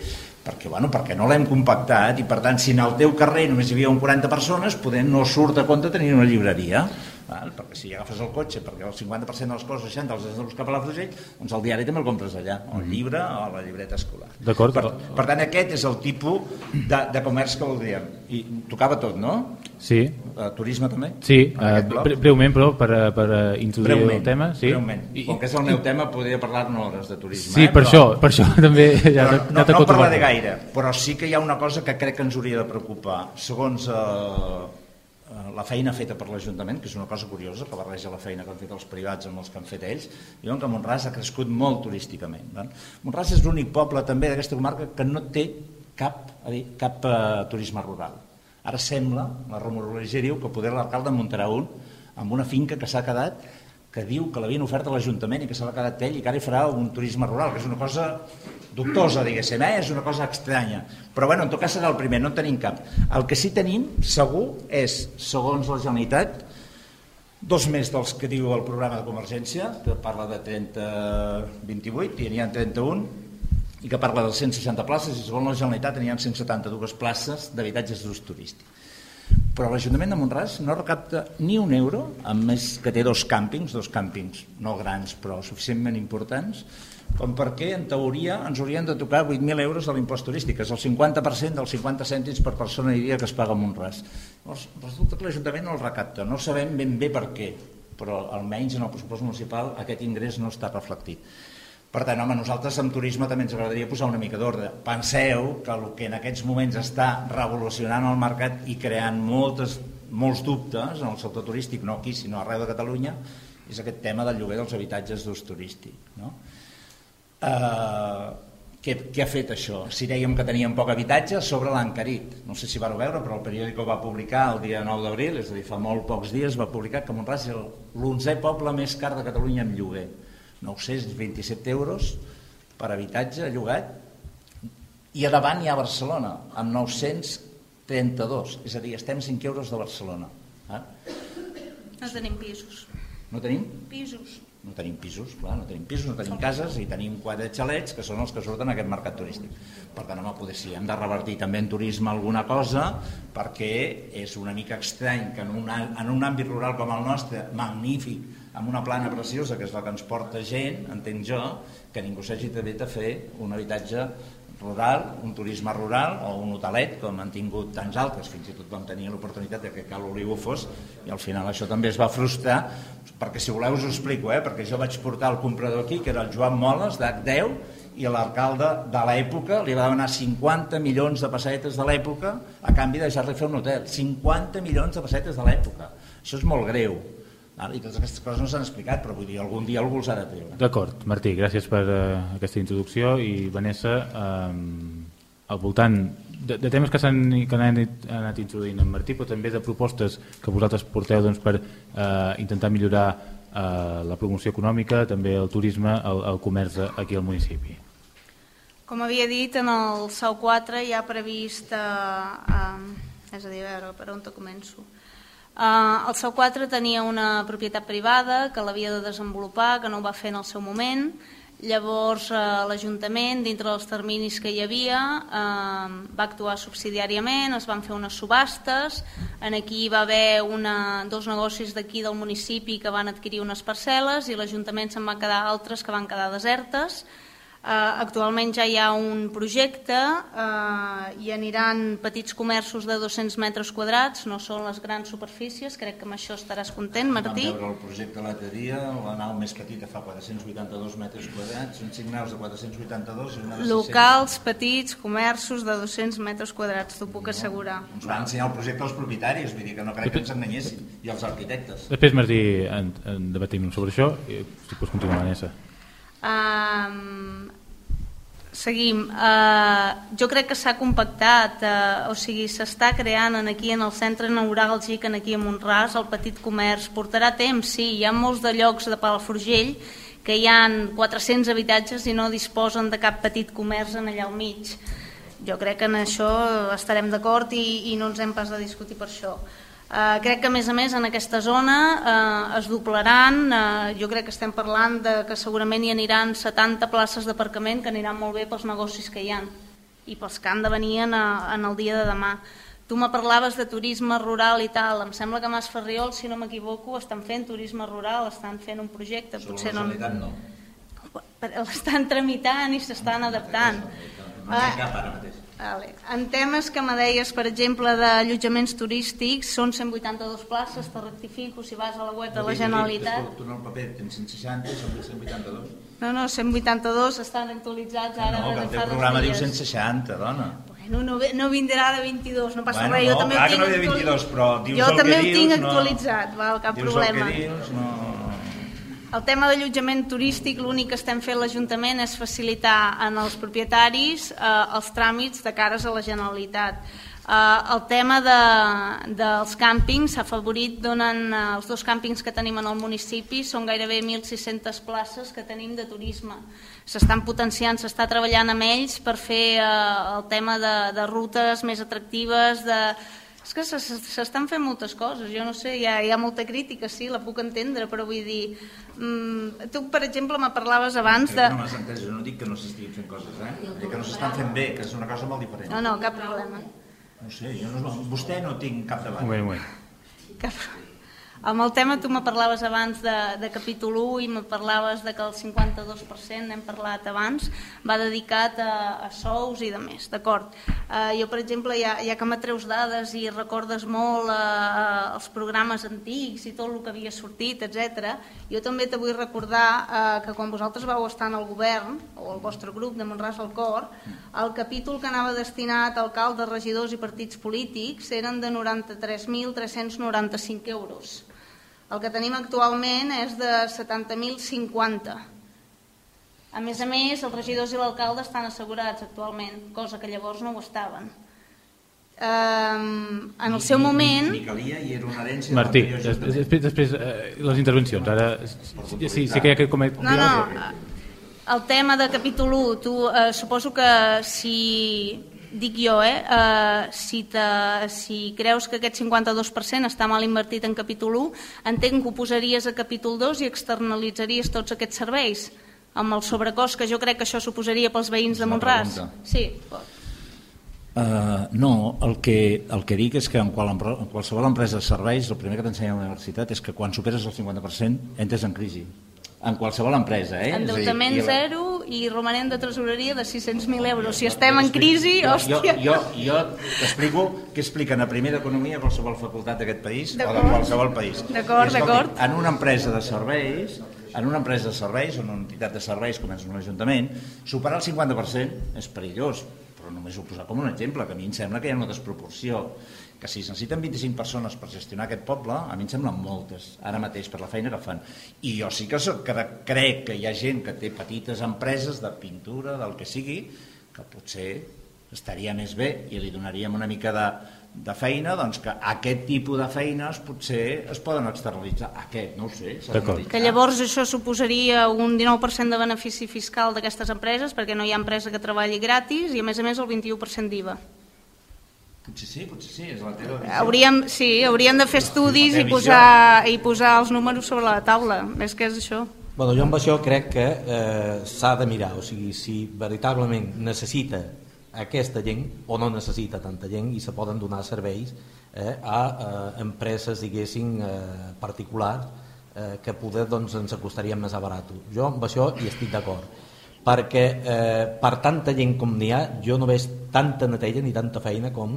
perquè, bueno, perquè no l'hem compactat i per tant si en el teu carrer només hi havia un 40 persones poder no surt a compte tenir una llibreria val? perquè si agafes el cotxe perquè el 50% de les coses 60 els has de buscar per la Frugell doncs el diari també el compres allà o el mm-hmm. llibre o la llibreta escolar per, per tant aquest és el tipus de, de comerç que voldríem i tocava tot, no? Sí. Uh, turisme també? Sí, uh, breument però per, per introduir breument, el tema sí. breument. com que és el meu tema podria parlar-ne hores de turisme sí, eh? per, però, això, per això [laughs] també ja però, no, no parlaré gaire però sí que hi ha una cosa que crec que ens hauria de preocupar segons eh, Eh, la feina feta per l'Ajuntament, que és una cosa curiosa, que barreja la feina que han fet els privats amb els que han fet ells, diuen que Montràs ha crescut molt turísticament. Montràs és l'únic poble també d'aquesta comarca que no té cap, a dir, cap uh, turisme rural. Ara sembla, la rumorologia diu que poder l'alcalde muntarà un amb una finca que s'ha quedat que diu que l'havien ofert a l'Ajuntament i que se l'ha quedat ell i que ara hi farà un turisme rural, que és una cosa dubtosa, diguéssim, eh? és una cosa estranya. Però bueno, en tot cas serà el primer, no en tenim cap. El que sí tenim, segur, és, segons la Generalitat, dos més dels que diu el programa de Convergència, que parla de 30-28, i n'hi ha 31, i que parla de 160 places, i segons la Generalitat n'hi ha 172 places d'habitatges d'ús turístic. però l'Ajuntament de Montràs no recapta ni un euro, amb més que té dos càmpings, dos càmpings no grans però suficientment importants, com perquè en teoria ens haurien de tocar 8.000 euros de l'impost turístic, és el 50% dels 50 cèntims per persona i dia que es paga a Montràs. Llavors, resulta que l'Ajuntament no el recapta, no sabem ben bé per què, però almenys en el pressupost municipal aquest ingrés no està reflectit. Per tant, home, nosaltres en turisme també ens agradaria posar una mica d'ordre. Penseu que el que en aquests moments està revolucionant el mercat i creant moltes, molts dubtes en el sector turístic, no aquí sinó arreu de Catalunya, és aquest tema del lloguer dels habitatges d'ús turístic. No? Eh, què, què ha fet això? Si dèiem que teníem poc habitatge, sobre l'ha encarit. No sé si vareu veure, però el periòdico va publicar el dia 9 d'abril, és a dir, fa molt pocs dies, va publicar que Montràs és l'11è poble més car de Catalunya en lloguer 927 euros per habitatge llogat i a davant hi ha Barcelona amb 932 és a dir, estem 5 euros de Barcelona eh? No tenim pisos. no tenim? Pisos. No tenim pisos, clar, no tenim pisos, no tenim cases i tenim quatre xalets que són els que surten a aquest mercat turístic. Per tant, home, poder sí, hem de revertir també en turisme alguna cosa perquè és una mica estrany que en un, en un àmbit rural com el nostre, magnífic, amb una plana preciosa que és la que ens porta gent, entenc jo, que ningú s'hagi atrevit a fer un habitatge rural, un turisme rural o un hotelet, com han tingut tants altres, fins i tot vam tenir l'oportunitat de que Cal Olivo fos, i al final això també es va frustrar, perquè si voleu us ho explico, eh? perquè jo vaig portar el comprador aquí, que era el Joan Moles, d'H10, i l'alcalde de l'època li va demanar 50 milions de pessetes de l'època a canvi de deixar-li fer un hotel. 50 milions de pessetes de l'època. Això és molt greu. I totes aquestes coses no s'han explicat, però vull dir, algun dia algú els ha de treure. D'acord, Martí, gràcies per uh, aquesta introducció i Vanessa, uh, al voltant de, de temes que s'han que han anat, anat introduint en Martí, però també de propostes que vosaltres porteu doncs, per uh, intentar millorar uh, la promoció econòmica, també el turisme, el, el comerç aquí al municipi. Com havia dit, en el SAU 4 hi ha previst, uh, uh, és a dir, a veure, per on te començo? Uh, el SAU 4 tenia una propietat privada que l'havia de desenvolupar, que no ho va fer en el seu moment. Llavors uh, l'Ajuntament, dintre dels terminis que hi havia, uh, va actuar subsidiàriament, es van fer unes subhastes, en aquí va haver una, dos negocis d'aquí del municipi que van adquirir unes parcel·les i l'Ajuntament se'n va quedar altres que van quedar desertes, actualment ja hi ha un projecte uh, i aniran petits comerços de 200 metres quadrats, no són les grans superfícies, crec que amb això estaràs content, Martí. Vam veure el projecte l'altre dia, la nau més petita fa 482 metres quadrats, són 5 naus de 482 i una de 600. Locals, petits, comerços de 200 metres quadrats, t'ho puc no, assegurar. Ens van ensenyar el projecte als propietaris, vull dir que no crec que ens enganyessin, i els arquitectes. Després, Martí, en, en debatim sobre això, i si pots continuar, Vanessa. Um, seguim. Uh, jo crec que s'ha compactat, uh, o sigui, s'està creant en aquí en el centre neuràlgic, en aquí a Montràs, el petit comerç. Portarà temps, sí, hi ha molts de llocs de Palafrugell que hi han 400 habitatges i no disposen de cap petit comerç en allà al mig. Jo crec que en això estarem d'acord i, i no ens hem pas de discutir per això. Eh, crec que a més a més en aquesta zona eh, es doblaran, eh, jo crec que estem parlant de que segurament hi aniran 70 places d'aparcament que aniran molt bé pels negocis que hi han i pels que han de venir en, eh, en el dia de demà. Tu me parlaves de turisme rural i tal, em sembla que Mas Ferriol, si no m'equivoco, estan fent turisme rural, estan fent un projecte. Sobre potser no... no. L'estan tramitant i s'estan adaptant. No hi ha cap ara mateix. Vale. En temes que me deies, per exemple, d'allotjaments turístics, són 182 places, te rectifico, si vas a la web de la Generalitat. Tu en el paper tens 160 i són 182. No, no, 182 estan actualitzats ara. No, que el teu programa diu 160, dona. Bueno, no, no vindrà de 22, no passa bueno, res, jo no, també ho tinc, no de 22, però dius jo el també que ho dius, tinc no. actualitzat, val, cap dius problema. El que dius, no... El tema d'allotjament turístic, l'únic que estem fent l'Ajuntament és facilitar en els propietaris eh, els tràmits de cares a la Generalitat. Eh, el tema de, dels càmpings s'ha afavorit donen eh, els dos càmpings que tenim en el municipi, són gairebé 1.600 places que tenim de turisme. S'estan potenciant, s'està treballant amb ells per fer eh, el tema de, de rutes més atractives, de, és que s'estan fent moltes coses, jo no sé, hi ha, hi ha molta crítica, sí, la puc entendre, però vull dir, mm, tu per exemple me parlaves abans de... No m'has entès, jo no dic que no s'estiguin fent coses, eh? Dic que no s'estan fent bé, que és una cosa molt diferent. No, no, cap problema. No sé, jo no, vostè no tinc cap debat. Un moment, un moment. Cap... Amb el tema tu me parlaves abans de, de capítol 1 i me parlaves de que el 52%, n'hem parlat abans, va dedicat a, a sous i de més, d'acord? Uh, jo, per exemple, ja, ja que m'atreus dades i recordes molt uh, els programes antics i tot el que havia sortit, etc. jo també te vull recordar uh, que quan vosaltres vau estar en el govern, o el vostre grup de Montràs al Cor, el capítol que anava destinat a alcaldes, regidors i partits polítics eren de 93.395 euros. El que tenim actualment és de 70.050. A més a més, els regidors i l'alcalde estan assegurats actualment, cosa que llavors no ho estaven. Um, en el seu moment... Ni calia i era una herència... Martí, després, després eh, les intervencions. Ara, sí, sí, sí que hi ha que comet... No, no, el tema de capítol 1, tu eh, suposo que si dic jo, eh, eh si, te, si creus que aquest 52% està mal invertit en capítol 1, entenc que ho posaries a capítol 2 i externalitzaries tots aquests serveis amb el sobrecost que jo crec que això suposaria pels veïns de Montràs. Sí, Uh, no, el que, el que dic és que en, qual, en qualsevol empresa de serveis el primer que t'ensenya a la universitat és que quan superes el 50% entres en crisi. En qualsevol empresa, eh? Endeutament i la- zero i romanent de tresoreria de 600.000 euros. Si estem en crisi, hòstia... Jo, jo, jo t'explico què expliquen a primera economia a qualsevol facultat d'aquest país o de qualsevol país. D'acord, d'acord. En una empresa de serveis, en una empresa de serveis o en una entitat de serveis com és un ajuntament, superar el 50% és perillós, però només ho posar com un exemple, que a mi em sembla que hi ha una desproporció que si es necessiten 25 persones per gestionar aquest poble, a mi em semblen moltes, ara mateix, per la feina que fan. I jo sí que, soc, que crec que hi ha gent que té petites empreses de pintura, del que sigui, que potser estaria més bé i li donaríem una mica de, de feina, doncs que aquest tipus de feines potser es poden externalitzar. Aquest, no ho sé. Que llavors això suposaria un 19% de benefici fiscal d'aquestes empreses perquè no hi ha empresa que treballi gratis i a més a més el 21% d'IVA. Potser sí, potser sí, és la teva visió. Hauríem, sí, hauríem de fer estudis i posar, i posar els números sobre la taula. És que és això. Bueno, jo amb això crec que eh, s'ha de mirar, o sigui, si veritablement necessita aquesta gent o no necessita tanta gent i se poden donar serveis eh, a eh, empreses, diguéssim, eh, particulars eh, que poder doncs, ens acostarien més a barat. Jo amb això hi estic d'acord perquè eh, per tanta gent com n'hi ha jo no veig tanta neteja ni tanta feina com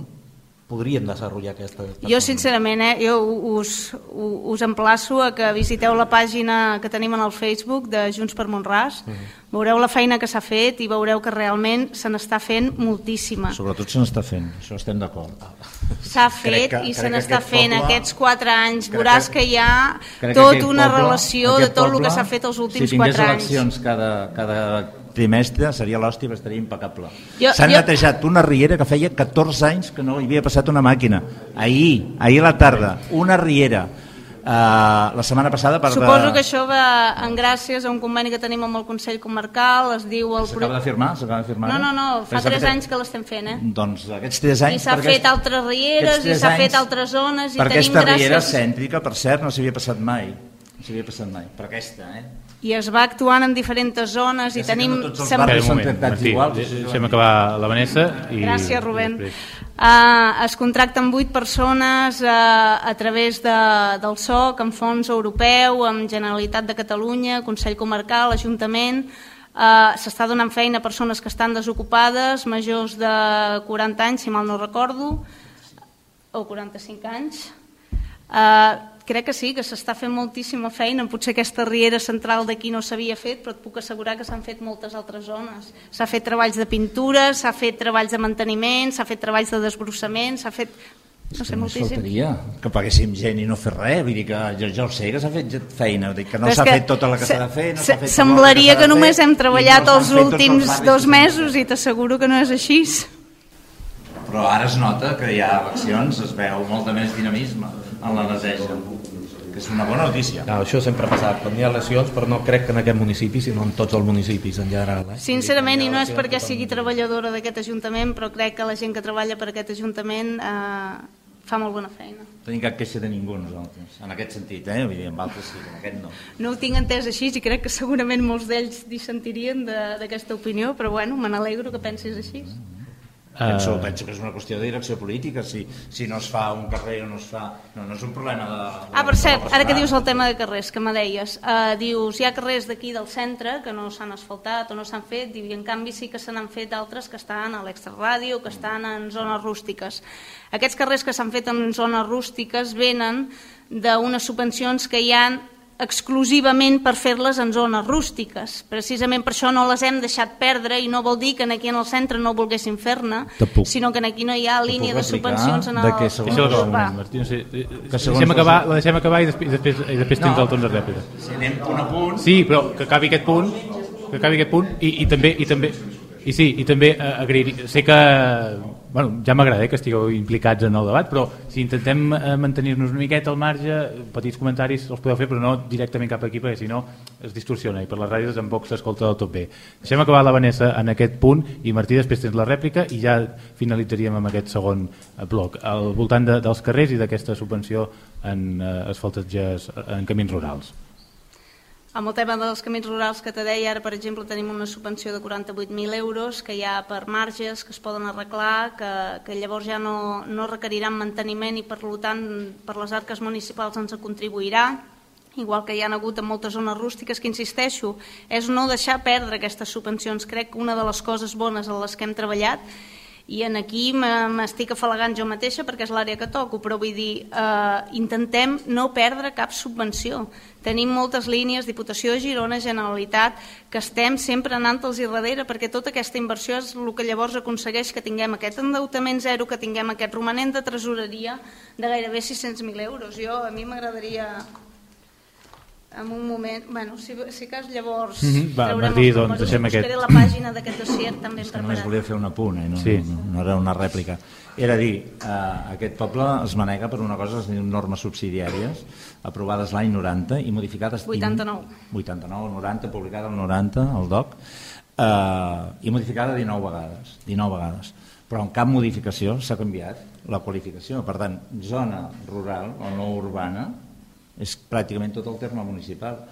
podrien desenvolupar aquesta Jo, sincerament, eh, jo us, us emplaço a que visiteu la pàgina que tenim en el Facebook de Junts per Montràs, veureu la feina que s'ha fet i veureu que realment se n'està fent moltíssima. Sobretot se n'està fent, això estem d'acord. S'ha Crec fet que- i se n'està aquest fent poble- aquests quatre anys. crec Veuràs que- que hi ha tota una poble- relació de tot el poble, que s'ha fet els últims si tingués quatre anys. eleccions cada, cada trimestre seria l'hòstia, estaria impecable. S'han jo- netejat una riera que feia 14 anys que no hi havia passat una màquina. Ahir, ahir a la tarda, una riera. Uh, la setmana passada per Suposo de... que això va en gràcies a un conveni que tenim amb el Consell Comarcal, es diu... El S'acaba de firmar? S'acaba de firmar? No, no, no, fa Però s'ha tres fet- anys que l'estem fent, eh? Doncs aquests 3 anys... I s'ha per fet aquest- altres rieres i s'ha fet altres zones i per tenim aquesta riera gràcies... cèntrica, per cert, no s'havia passat mai. No s'havia passat mai, per aquesta, eh? I es va actuant en diferents zones i Ja que tenim... no tots els sem- barris són tractats ja deixem acabar la Vanessa. I, Gràcies, Rubén. i Uh, es contracten 8 persones uh, a través de, del SOC, amb fons europeu, amb Generalitat de Catalunya, Consell Comarcal, Ajuntament. Uh, S'està donant feina a persones que estan desocupades, majors de 40 anys, si mal no recordo, o 45 anys. Uh, crec que sí, que s'està fent moltíssima feina. Potser aquesta riera central d'aquí no s'havia fet, però et puc assegurar que s'han fet moltes altres zones. S'ha fet treballs de pintura, s'ha fet treballs de manteniment, s'ha fet treballs de desbrossament, s'ha fet... No sé, moltíssim. faltaria que paguéssim gent i no fer res, vull dir que jo, jo sé que s'ha fet feina, vull dir que no s'ha que fet tota la que se- s'ha de fer, no se- s'ha fet Semblaria que el només hem fer, i treballat no els els últims barris dos que mesos i t'asseguro que no és així. Però ara es nota que hi ha eleccions, es veu molt de més dinamisme en la neteja, que és una bona notícia. No, això sempre ha passat, quan hi ha lesions, però no crec que en aquest municipi, sinó en tots els municipis en general. Eh? Sincerament, i no és perquè sigui treballadora d'aquest Ajuntament, però crec que la gent que treballa per aquest Ajuntament eh, fa molt bona feina. No tenim cap queixa de ningú nosaltres, en aquest sentit, eh? vull dir, amb altres sí, en aquest no. No ho tinc entès així i crec que segurament molts d'ells dissentirien de- d'aquesta opinió, però bueno, me n'alegro que pensis així. Penso, uh... penso que és una qüestió de direcció política, si, si no es fa un carrer o no es fa... No, no és un problema de... de ah, per cert, ara que dius el tema de carrers, que me deies, uh, dius, hi ha carrers d'aquí del centre que no s'han asfaltat o no s'han fet, i en canvi sí que se n'han fet altres que estan a l'extraràdio, que estan en zones rústiques. Aquests carrers que s'han fet en zones rústiques venen d'unes subvencions que hi han exclusivament per fer-les en zones rústiques. Precisament per això no les hem deixat perdre i no vol dir que aquí en el centre no volguessin fer-ne, sinó que aquí no hi ha línia de subvencions en el... De què segons Això moment, Martí, no sé, eh, que deixem acabar, la deixem acabar i després, després, i després no. tens el torn de rèplica. Si anem punt a punt... Sí, però que acabi aquest punt, que acabi aquest punt i, i també, i també i sí, i també eh, agrair, sé que bueno, ja m'agrada eh, que estigueu implicats en el debat, però si intentem eh, mantenir-nos una miqueta al marge, petits comentaris els podeu fer, però no directament cap aquí, perquè si no es distorsiona i per les ràdios tampoc s'escolta del tot bé. Deixem acabar la Vanessa en aquest punt i Martí després tens la rèplica i ja finalitzaríem amb aquest segon eh, bloc al voltant de, dels carrers i d'aquesta subvenció en eh, asfaltatges en camins rurals. Amb el tema dels camins rurals que te deia, ara per exemple tenim una subvenció de 48.000 euros que hi ha per marges que es poden arreglar, que, que llavors ja no, no requeriran manteniment i per tant per les arques municipals ens contribuirà igual que hi ha hagut en moltes zones rústiques, que insisteixo, és no deixar perdre aquestes subvencions. Crec que una de les coses bones en les que hem treballat i en aquí m'estic afalagant jo mateixa perquè és l'àrea que toco, però vull dir, eh, intentem no perdre cap subvenció. Tenim moltes línies, Diputació de Girona, Generalitat, que estem sempre anant-los i darrere perquè tota aquesta inversió és el que llavors aconsegueix que tinguem aquest endeutament zero, que tinguem aquest romanent de tresoreria de gairebé 600.000 euros. Jo, a mi m'agradaria en un moment, bueno, si, si cas llavors mm -hmm. Va, Martí, doncs deixem aquest la pàgina d'aquest dossier també és que només volia fer un apunt eh? no, sí. no, no era una rèplica era dir, eh, aquest poble es manega per una cosa, es diu normes subsidiàries aprovades l'any 90 i modificades 89 89, 90, publicada el 90 el DOC eh, i modificada 19 vegades 19 vegades però en cap modificació s'ha canviat la qualificació per tant, zona rural o no urbana és pràcticament tot el terme municipal.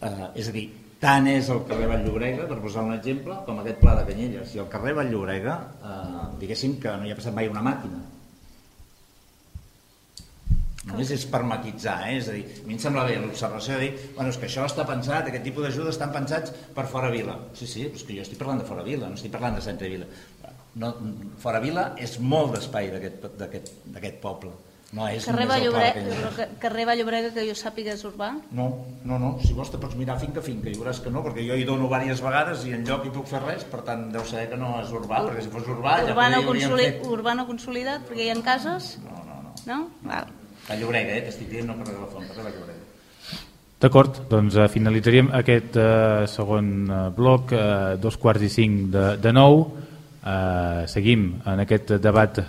Eh, és a dir, tant és el carrer Vall-llobrega, per posar un exemple, com aquest pla de Canyelles. Si el carrer Vall-llobrega, eh, diguéssim que no hi ha passat mai una màquina. Només és per matitzar, eh? és a dir, a mi em sembla bé l'observació de dir, bueno, és que això està pensat, aquest tipus d'ajudes estan pensats per fora vila. Sí, sí, però és que jo estic parlant de fora vila, no estic parlant de centre vila. No, fora vila és molt d'espai d'aquest poble no és carrer Vallobrega, carrer Vallobrega, que jo sàpiga és urbà? No, no, no. Si vols te pots mirar finca finca i veuràs que no, perquè jo hi dono diverses vegades i en lloc hi puc fer res, per tant deu saber que no és urbà, Ur perquè si fos urbà... Urbà no, consoli fet... urbà no consolidat, perquè hi ha cases? No, no, no. No? Val. Vallobrega, eh? T'estic dient no carrer de la Font, carrer Vallobrega. D'acord, doncs uh, finalitzaríem aquest uh, segon uh, bloc, uh, dos quarts i cinc de, de nou. Eh, seguim en aquest debat eh,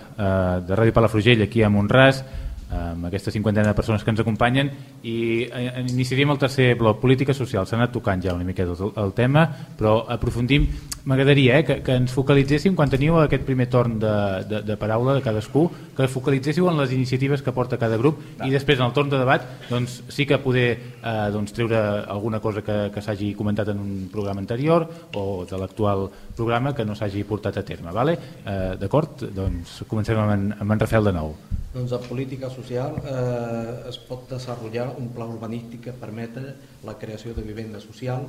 de Ràdio Palafrugell aquí a Montràs amb aquesta cinquantena de persones que ens acompanyen. I eh, iniciaríem el tercer bloc política social, s'ha anat tocant ja una miqueta el, el tema, però aprofundim. M'agradaria eh, que, que ens focalitzéssim quan teniu aquest primer torn de, de, de paraula de cadascú, que focalitzéssiu en les iniciatives que porta cada grup. I després en el torn de debat doncs, sí que poder eh, doncs, treure alguna cosa que, que s'hagi comentat en un programa anterior o de l'actual programa que no s'hagi portat a terme vale? eh, d'acord? Doncs comencem amb en, amb en Rafael de nou. Doncs en política social eh, es pot desenvolupar un pla urbanístic que permeta la creació de vivenda social.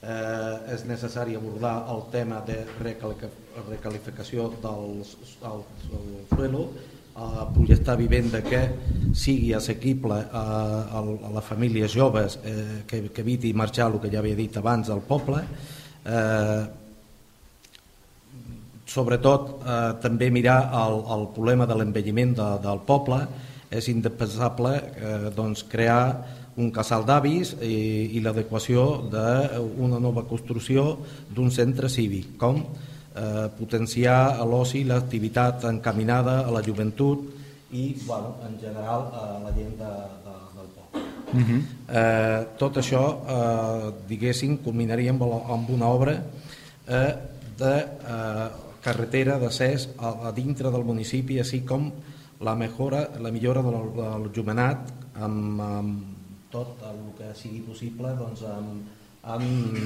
Eh, és necessari abordar el tema de recalificació del, del, suelo, eh, projectar vivenda que sigui assequible a, a, a les famílies joves eh, que, que eviti marxar el que ja havia dit abans del poble eh, sobretot eh, també mirar el, el problema de l'envelliment de, del poble és indispensable eh, doncs, crear un casal d'avis i, i l'adequació d'una nova construcció d'un centre cívic, com eh, potenciar l'oci i l'activitat encaminada a la joventut i, bueno, en general, a la gent de, de, del poble. Uh mhm. -huh. eh, tot això, eh, diguéssim, culminaria amb, amb una obra eh, de eh, carretera d'accés a, a dintre del municipi, així com la, mejora, la millora del, del Jomenat amb, amb tot el que sigui possible doncs, amb, amb,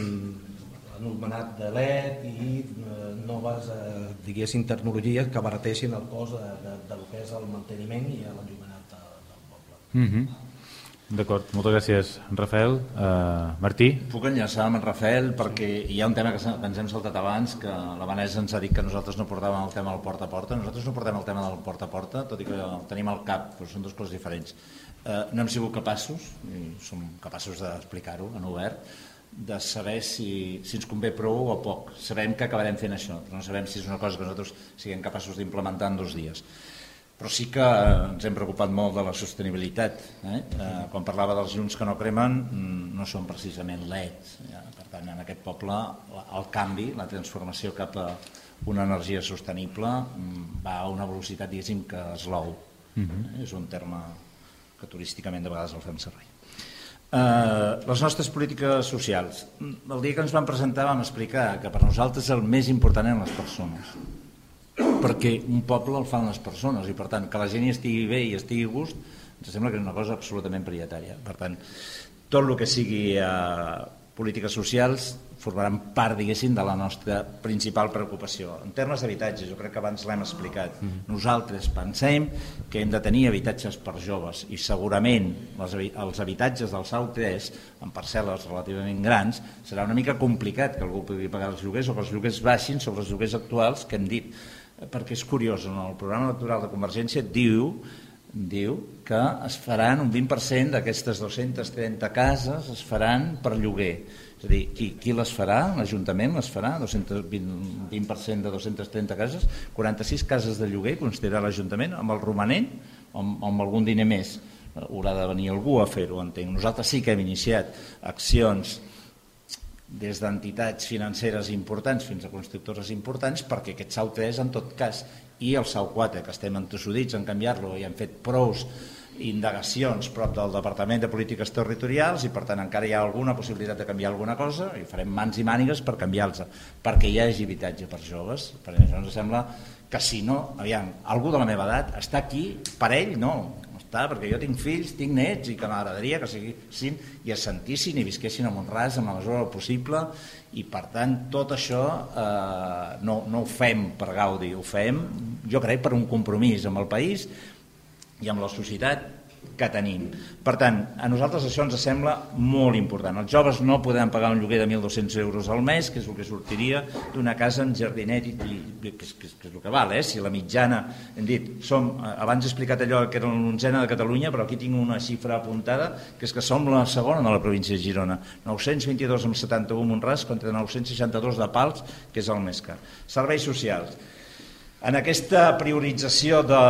anomenat de LED i eh, noves eh, diguéssim tecnologies que abaratessin el cost de, de, de lo que és el manteniment i l'enllumenat de, del poble. Mm -hmm. D'acord, moltes gràcies Rafael. Uh, Martí? Puc enllaçar amb en Rafael perquè hi ha un tema que ens hem saltat abans que la Vanessa ens ha dit que nosaltres no portàvem el tema del porta a porta nosaltres no portem el tema del porta a porta tot i que el tenim al cap, però són dues coses diferents eh, no hem sigut capaços i som capaços d'explicar-ho en obert de saber si, si ens convé prou o poc. Sabem que acabarem fent això, però no sabem si és una cosa que nosaltres siguem capaços d'implementar en dos dies. Però sí que ens hem preocupat molt de la sostenibilitat. Eh? Eh, quan parlava dels llums que no cremen, mm, no són precisament LEDs. Ja? Per tant, en aquest poble el canvi, la transformació cap a una energia sostenible mm, va a una velocitat, diguéssim, que es lou. Uh mhm. -huh. És un terme que turísticament de vegades el fem servir. Eh, les nostres polítiques socials. El dia que ens vam presentar vam explicar que per nosaltres el més important eren les persones perquè un poble el fan les persones i per tant que la gent hi estigui bé i estigui a gust ens sembla que és una cosa absolutament prietària per tant tot el que sigui eh, polítiques socials formaran part, diguéssim, de la nostra principal preocupació. En termes d'habitatge, jo crec que abans l'hem explicat, mm. nosaltres pensem que hem de tenir habitatges per joves i segurament les, els habitatges del Sau 3, en parcel·les relativament grans, serà una mica complicat que algú pugui pagar els lloguers o que els lloguers baixin sobre els lloguers actuals que hem dit. Perquè és curiós, en el programa electoral de Convergència diu diu que es faran un 20% d'aquestes 230 cases es faran per lloguer. És a dir, qui, qui les farà? L'Ajuntament les farà? 220, 20% de 230 cases? 46 cases de lloguer considera l'Ajuntament amb el romanent o amb, amb algun diner més? Haurà de venir algú a fer-ho, entenc. Nosaltres sí que hem iniciat accions des d'entitats financeres importants fins a constructores importants perquè aquest SAU 3 en tot cas. I el SAU 4 que estem entossudits en canviar-lo i hem fet prous indagacions prop del Departament de Polítiques Territorials i per tant encara hi ha alguna possibilitat de canviar alguna cosa i farem mans i mànigues per canviar-los perquè hi hagi habitatge per joves. Perquè això ens sembla que si no, aviam, algú de la meva edat està aquí per ell, no, està, perquè jo tinc fills, tinc nets i que m'agradaria que siguin i es sentissin i visquessin a Montràs en la mesura del possible i per tant tot això eh, no, no ho fem per gaudi, ho fem jo crec per un compromís amb el país i amb la societat que tenim. Per tant, a nosaltres això ens sembla molt important. Els joves no podem pagar un lloguer de 1.200 euros al mes, que és el que sortiria d'una casa en jardinet, i, i, que, és, que, és, que és el que val, eh? si la mitjana, hem dit, som, abans he explicat allò que era l'onzena de Catalunya, però aquí tinc una xifra apuntada, que és que som la segona de la província de Girona. 922 amb 71 Montràs contra 962 de Pals, que és el més car. Serveis socials en aquesta priorització de,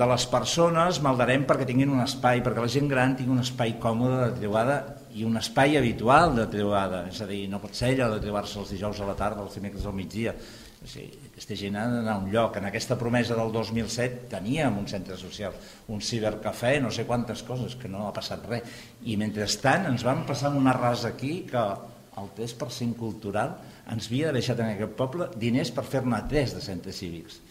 de les persones maldarem perquè tinguin un espai, perquè la gent gran tingui un espai còmode de trobada i un espai habitual de trobada, és a dir, no pot ser allò de trobar-se els dijous a la tarda, els dimecres al migdia, o sigui, aquesta gent ha d'anar a un lloc. En aquesta promesa del 2007 teníem un centre social, un cibercafè, no sé quantes coses, que no ha passat res. I mentrestant ens van passar una rasa aquí que el 3% cultural ens havia deixat en aquest poble diners per fer-ne 3 de centres cívics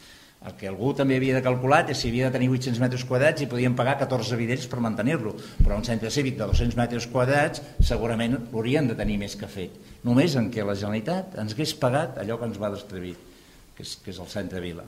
el que algú també havia de calcular és si havia de tenir 800 metres quadrats i podien pagar 14 bidells per mantenir-lo, però un centre cívic de 200 metres quadrats segurament l'haurien de tenir més que fet. Només en què la Generalitat ens hagués pagat allò que ens va destruir, que és, que és el centre Vila.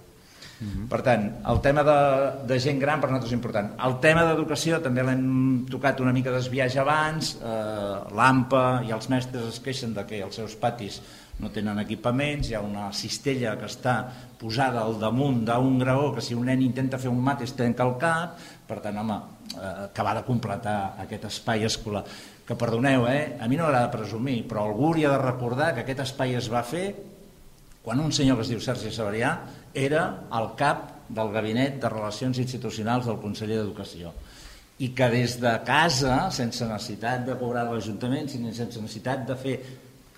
Uh mhm. -huh. Per tant, el tema de, de gent gran per nosaltres és important. El tema d'educació també l'hem tocat una mica desviatge abans, eh, l'AMPA i els mestres es queixen de que els seus patis no tenen equipaments, hi ha una cistella que està posada al damunt d'un graó que si un nen intenta fer un mat es trenca el cap, per tant, home, eh, acabar de completar aquest espai escolar. Que perdoneu, eh? a mi no m'agrada presumir, però algú hauria de recordar que aquest espai es va fer quan un senyor que es diu Sergi Sabarià era el cap del gabinet de relacions institucionals del conseller d'Educació i que des de casa, sense necessitat de cobrar l'Ajuntament, sense necessitat de fer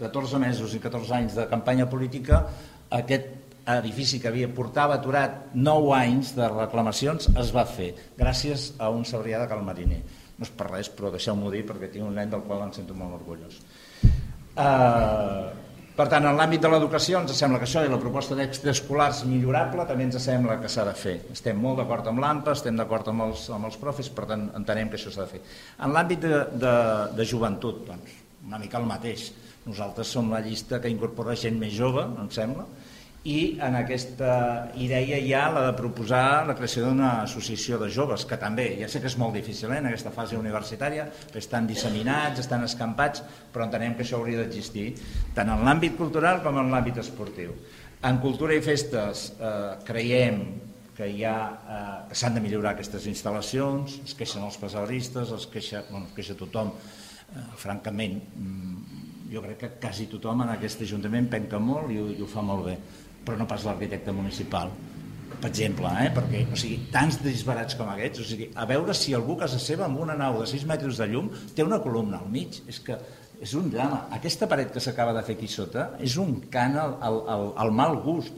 14 mesos i 14 anys de campanya política, aquest edifici que havia portava aturat 9 anys de reclamacions es va fer gràcies a un sabrià de Cal Mariner. No és per res, però deixeu-m'ho dir perquè tinc un nen del qual em sento molt orgullós. Uh, per tant, en l'àmbit de l'educació ens sembla que això i la proposta d'extraescolars millorable també ens sembla que s'ha de fer. Estem molt d'acord amb l'AMPA, estem d'acord amb, els, amb els profes, per tant entenem que això s'ha de fer. En l'àmbit de, de, de joventut, doncs, una mica el mateix Nosaltres som la llista que incorpora gent més jove, em sembla, i en aquesta idea hi ha la de proposar la creació d'una associació de joves, que també, ja sé que és molt difícil eh, en aquesta fase universitària, estan disseminats, estan escampats, però entenem que això hauria d'existir tant en l'àmbit cultural com en l'àmbit esportiu. En cultura i festes eh, creiem que hi ha, eh, que s'han de millorar aquestes instal·lacions, es queixen els pesadistes, es queixa, bueno, es queixa tothom, eh, francament, mm, jo crec que quasi tothom en aquest Ajuntament penca molt i ho, i ho fa molt bé però no pas l'arquitecte municipal per exemple, eh? perquè o sigui, tants disbarats com aquests, o sigui, a veure si algú casa seva amb una nau de 6 metres de llum té una columna al mig, és que és un drama. Aquesta paret que s'acaba de fer aquí sota és un cant al, al, al, al mal gust,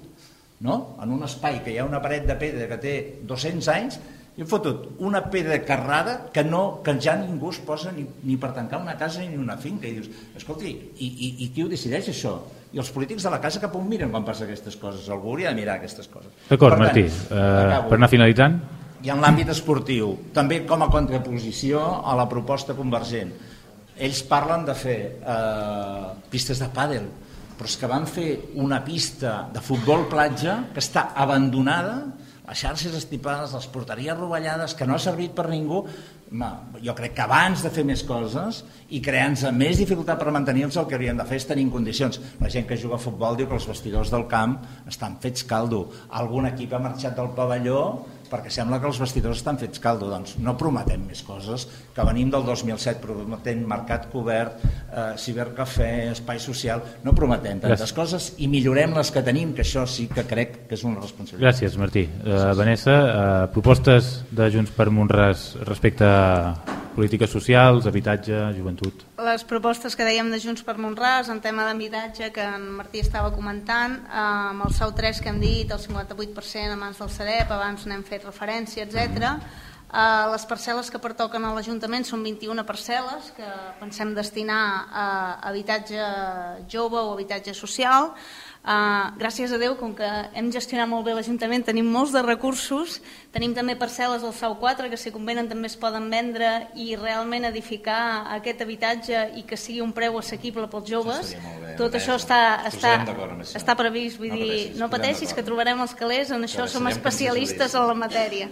no? En un espai que hi ha una paret de pedra que té 200 anys i he fotut una pedra carrada que, no, que ja ningú es posa ni, ni per tancar una casa ni una finca. I dius, escolti, i, i, i qui ho decideix això? I els polítics de la casa cap on miren quan passa aquestes coses? Algú hauria de mirar aquestes coses. D'acord, Martí. Uh, per anar finalitzant? I en l'àmbit esportiu, també com a contraposició a la proposta convergent. Ells parlen de fer eh, pistes de pàdel, però és que van fer una pista de futbol platja que està abandonada les xarxes estipades, les porteries rovellades, que no ha servit per ningú, ma, jo crec que abans de fer més coses i creant-se més dificultat per mantenir-los el que haurien de fer és tenir condicions. La gent que juga a futbol diu que els vestidors del camp estan fets caldo. Algun equip ha marxat del pavelló perquè sembla que els vestidors estan fets caldo. Doncs no prometem més coses, que venim del 2007 prometent mercat cobert, eh, cibercafè, espai social, no prometem tantes Gràcies. coses i millorem les que tenim, que això sí que crec que és una responsabilitat. Gràcies, Martí. Uh, Vanessa, uh, propostes de Junts per Montràs respecte a polítiques socials, habitatge, joventut. Les propostes que dèiem de Junts per Montràs en tema d'habitatge que en Martí estava comentant, eh, amb el SAU 3 que hem dit, el 58% a mans del Sareb, abans n'hem fet referència, etc. Uh, les parcel·les que pertoquen a l'Ajuntament són 21 parcel·les que pensem destinar a habitatge jove o habitatge social. Uh, gràcies a Déu, com que hem gestionat molt bé l'Ajuntament, tenim molts de recursos, tenim també parcel·les al SAU 4 que si convenen també es poden vendre i realment edificar aquest habitatge i que sigui un preu assequible pels joves. Bé, Tot això està, està, està previst, vull no dir, pateixis, no pateixis que trobarem els calés, en això som especialistes en la matèria.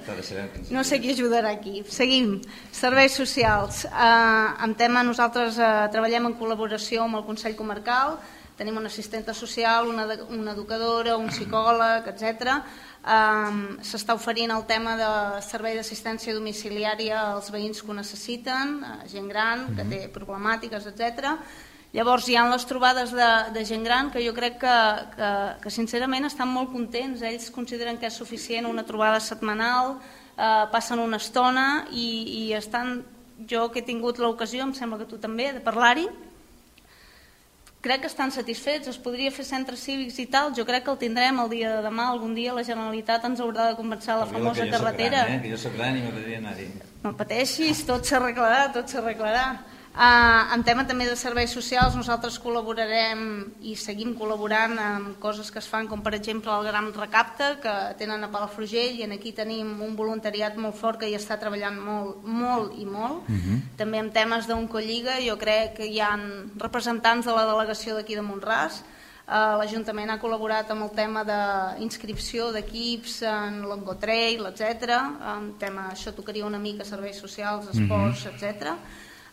No sé qui ajudarà aquí. Seguim. Serveis socials. Uh, en tema nosaltres uh, treballem en col·laboració amb el Consell Comarcal, tenim una assistenta social, una, una educadora, un psicòleg, etc. Um, S'està oferint el tema de servei d'assistència domiciliària als veïns que ho necessiten, gent gran, que té problemàtiques, etc. Llavors hi ha les trobades de, de gent gran que jo crec que, que, que sincerament estan molt contents, ells consideren que és suficient una trobada setmanal, eh, passen una estona i, i estan, jo que he tingut l'ocasió, em sembla que tu també, de parlar-hi, crec que estan satisfets, es podria fer centres cívics i tal, jo crec que el tindrem el dia de demà, algun dia la Generalitat ens haurà de començar la famosa carretera. Gran, eh? Que jo soc gran i m'agradaria anar-hi. No pateixis, tot s'arreglarà, tot s'arreglarà. Uh, en tema també de serveis socials, nosaltres col·laborarem i seguim col·laborant amb coses que es fan, com per exemple el Gran Recapte, que tenen a Palafrugell, i aquí tenim un voluntariat molt fort que hi està treballant molt, molt i molt. Uh mhm. -huh. També en temes d'Oncolliga, jo crec que hi ha representants de la delegació d'aquí de Montràs, Uh, L'Ajuntament ha col·laborat amb el tema d'inscripció d'equips en Longotrail, etc. En tema, això tocaria una mica serveis socials, esports, uh -huh. etc.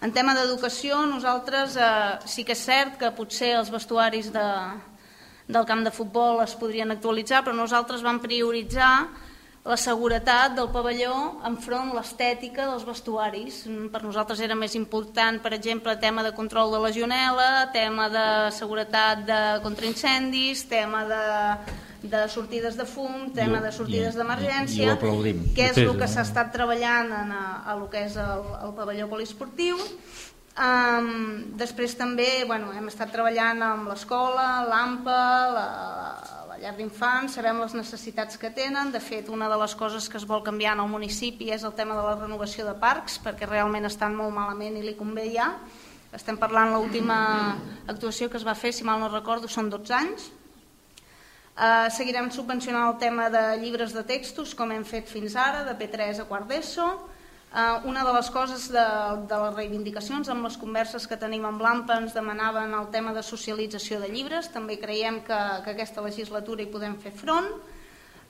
En tema d'educació, nosaltres eh, sí que és cert que potser els vestuaris de, del camp de futbol es podrien actualitzar, però nosaltres vam prioritzar la seguretat del pavelló enfront l'estètica dels vestuaris. Per nosaltres era més important, per exemple, tema de control de legionela, tema de seguretat de contraincendis, tema de de sortides de fum, tema de sortides d'emergència, que és el que s'ha estat treballant en a, a el que és el, el pavelló poliesportiu. Um, després també bueno, hem estat treballant amb l'escola, l'AMPA, la, la llar d'infants, sabem les necessitats que tenen, de fet una de les coses que es vol canviar en el municipi és el tema de la renovació de parcs, perquè realment estan molt malament i li convé ja. Estem parlant l'última actuació que es va fer, si mal no recordo, són 12 anys, Uh, seguirem subvencionant el tema de llibres de textos, com hem fet fins ara, de P3 a quart d'ESO. Uh, una de les coses de, de les reivindicacions amb les converses que tenim amb l'AMPA ens demanaven el tema de socialització de llibres, també creiem que, que aquesta legislatura hi podem fer front.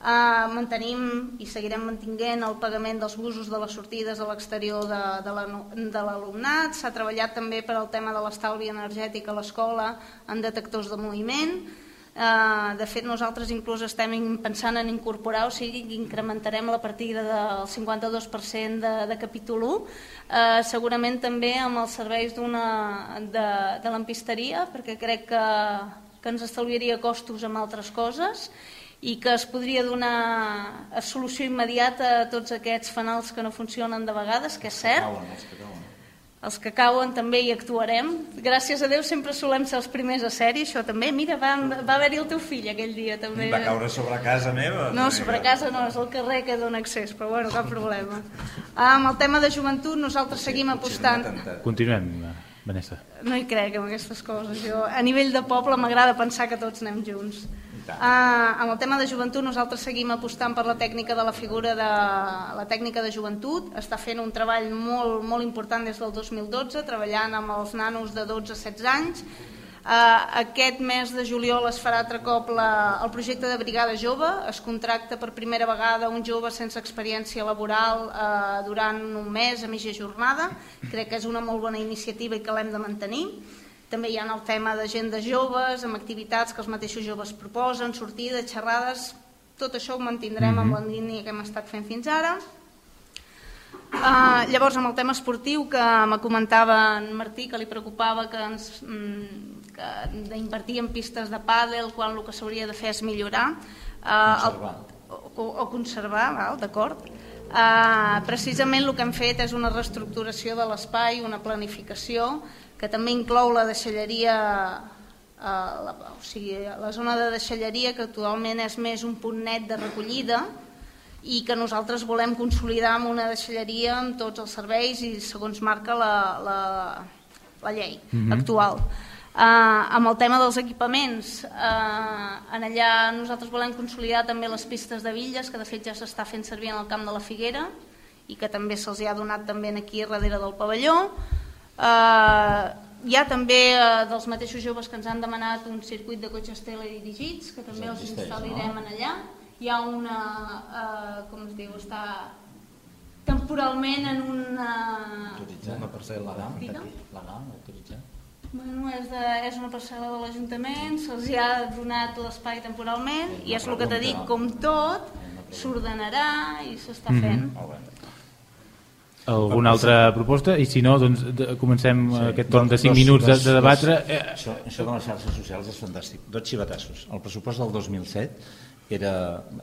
Uh, mantenim i seguirem mantinguent el pagament dels busos de les sortides a l'exterior de, de l'alumnat. S'ha treballat també per al tema de l'estalvi energètic a l'escola en detectors de moviment Eh, de fet, nosaltres inclús estem pensant en incorporar, o sigui, incrementarem la partida del 52% de, de capítol 1, eh, segurament també amb els serveis de, de l'empisteria, perquè crec que, que ens estalviaria costos amb altres coses i que es podria donar solució immediata a tots aquests fanals que no funcionen de vegades, que és cert. Cauen, els que cauen els que cauen també hi actuarem. Gràcies a Déu sempre solem ser els primers a ser-hi, això també. Mira, va, va haver-hi el teu fill aquell dia també. Va caure sobre casa meva? No, sobre casa no, és el carrer que dona accés, però bueno, cap problema. Amb el tema de joventut nosaltres seguim apostant... Continuem, Vanessa. No hi crec en aquestes coses. Jo, a nivell de poble m'agrada pensar que tots anem junts. Uh, amb el tema de joventut nosaltres seguim apostant per la tècnica de la figura de la tècnica de joventut. Està fent un treball molt, molt important des del 2012 treballant amb els nanos de 12 a 16 anys. Uh, aquest mes de juliol es farà altre cop la, el projecte de Brigada Jove. Es contracta per primera vegada un jove sense experiència laboral uh, durant un mes a mitja jornada. Crec que és una molt bona iniciativa i que l'hem de mantenir també hi ha el tema de gent de joves, amb activitats que els mateixos joves proposen, sortides, xerrades, tot això ho mantindrem mm -hmm. amb la línia que hem estat fent fins ara. Uh, llavors, amb el tema esportiu, que me comentava en Martí, que li preocupava que ens mm, d'invertir en pistes de pàdel quan el que s'hauria de fer és millorar uh, el, o, o conservar, d'acord uh, precisament el que hem fet és una reestructuració de l'espai, una planificació que també inclou la deixalleria eh, la, o sigui, la zona de deixalleria que actualment és més un punt net de recollida i que nosaltres volem consolidar amb una deixalleria amb tots els serveis i segons marca la, la, la llei mm -hmm. actual. Uh, amb el tema dels equipaments, uh, en allà nosaltres volem consolidar també les pistes de bitlles, que de fet ja s'està fent servir en el camp de la Figuera i que també se'ls ha donat també aquí darrere del pavelló. Eh, hi ha també eh, dels mateixos joves que ens han demanat un circuit de cotxes teledirigits, que també els instal·larem no? en allà. Hi ha una, eh, com es diu, està temporalment en una... Autoritzat, una parcel·la legal, legal, autoritzat. Bueno, és, de, és una parcel·la de l'Ajuntament, se'ls ha donat l'espai temporalment i és el que t'he dit, com tot, s'ordenarà i s'està fent. Mm -hmm alguna altra proposta? I si no doncs de, comencem sí. aquest torn de 5 dos, minuts dos, de, de debatre. Dos, eh. això, això de les xarxes socials és fantàstic. Dos xivatassos, el pressupost del 2007 era,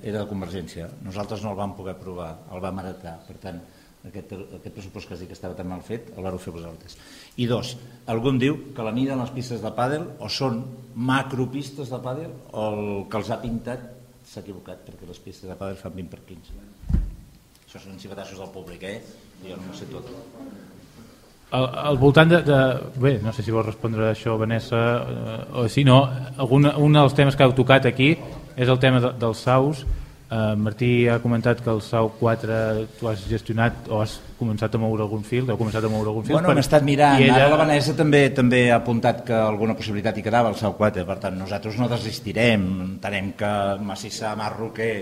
era de Convergència. Nosaltres no el vam poder aprovar el vam heretar, per tant aquest, aquest pressupost que has dit que estava tan mal fet el vau fer vosaltres. I dos, algú em diu que la mida en les pistes de pàdel o són macropistes de pàdel o el que els ha pintat s'ha equivocat perquè les pistes de pàdel fan 20 per 15 això són xivatassos del públic, eh? Jo no sé tot. Al, al voltant de, de... Bé, no sé si vols respondre a això, Vanessa, eh, o si no, algun, un dels temes que heu tocat aquí és el tema de, dels SAUs. Eh, Martí ha comentat que el SAU 4 tu has gestionat o has començat a moure algun fil, heu començat a moure algun fil. Bueno, per... hem estat mirant, ella... ara la Vanessa també també ha apuntat que alguna possibilitat hi quedava el SAU 4, per tant nosaltres no desistirem, entenem que Massissa Marroquer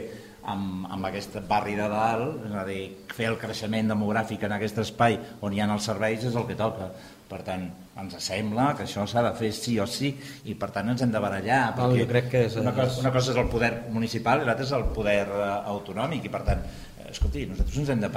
amb, amb aquest barri de dalt, és a dir, fer el creixement demogràfic en aquest espai on hi ha els serveis és el que toca. Per tant, ens sembla que això s'ha de fer sí o sí i per tant ens hem de barallar perquè no, jo crec que és, una, cosa, una cosa és el poder municipal i l'altra és el poder eh, autonòmic i per tant escolti, nosaltres ens hem de,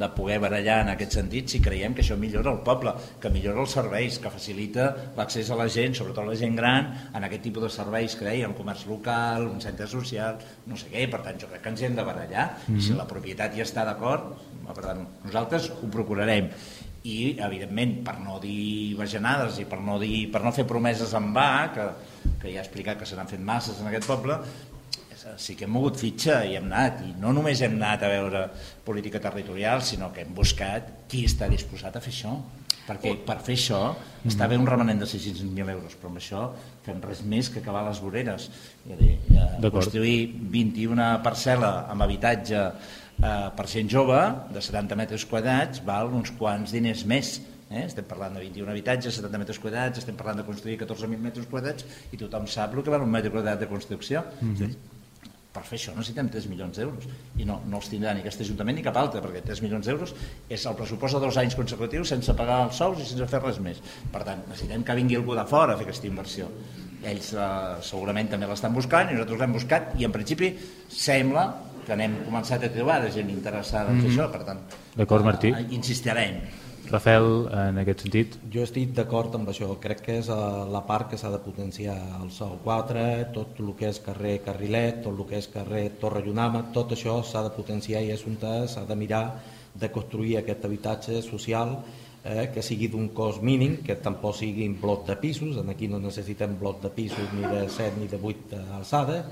de poder barallar en aquest sentit si creiem que això millora el poble, que millora els serveis, que facilita l'accés a la gent, sobretot la gent gran, en aquest tipus de serveis que deia, un comerç local, un centre social, no sé què, per tant jo crec que ens hem de barallar, mm -hmm. i si la propietat hi està d'acord, per tant nosaltres ho procurarem i evidentment per no dir bajanades i per no, dir, per no fer promeses en va que, que ja he explicat que se n'han fet masses en aquest poble sí que hem mogut fitxa i hem anat, i no només hem anat a veure política territorial, sinó que hem buscat qui està disposat a fer això. Perquè per fer això està bé un remanent de 600.000 euros, però amb això fem res més que acabar les voreres. Dir, construir 21 parcel·la amb habitatge eh, per gent jove de 70 metres quadrats val uns quants diners més Eh? Estem parlant de 21 habitatges, 70 metres quadrats, estem parlant de construir 14.000 metres quadrats i tothom sap el que val un metre quadrat de construcció. Mm -hmm. Per fer això necessitem 3 milions d'euros i no, no els tindrà ni aquest Ajuntament ni cap altre perquè 3 milions d'euros és el pressupost de dos anys consecutius sense pagar els sous i sense fer res més. Per tant, necessitem que vingui algú de fora a fer aquesta inversió. Ells eh, segurament també l'estan buscant i nosaltres l'hem buscat i en principi sembla que n'hem començat a trobar de gent interessada en mm -hmm. això, per tant, D'acord, Martí. Eh, insistirem Rafael, en aquest sentit? Jo estic d'acord amb això, crec que és eh, la part que s'ha de potenciar el sol 4, tot el que és carrer Carrilet, tot el que és carrer Torre Llunama, tot això s'ha de potenciar i és on s'ha de mirar de construir aquest habitatge social eh, que sigui d'un cost mínim, que tampoc sigui un bloc de pisos, en aquí no necessitem bloc de pisos ni de 7 ni de 8 d'alçada,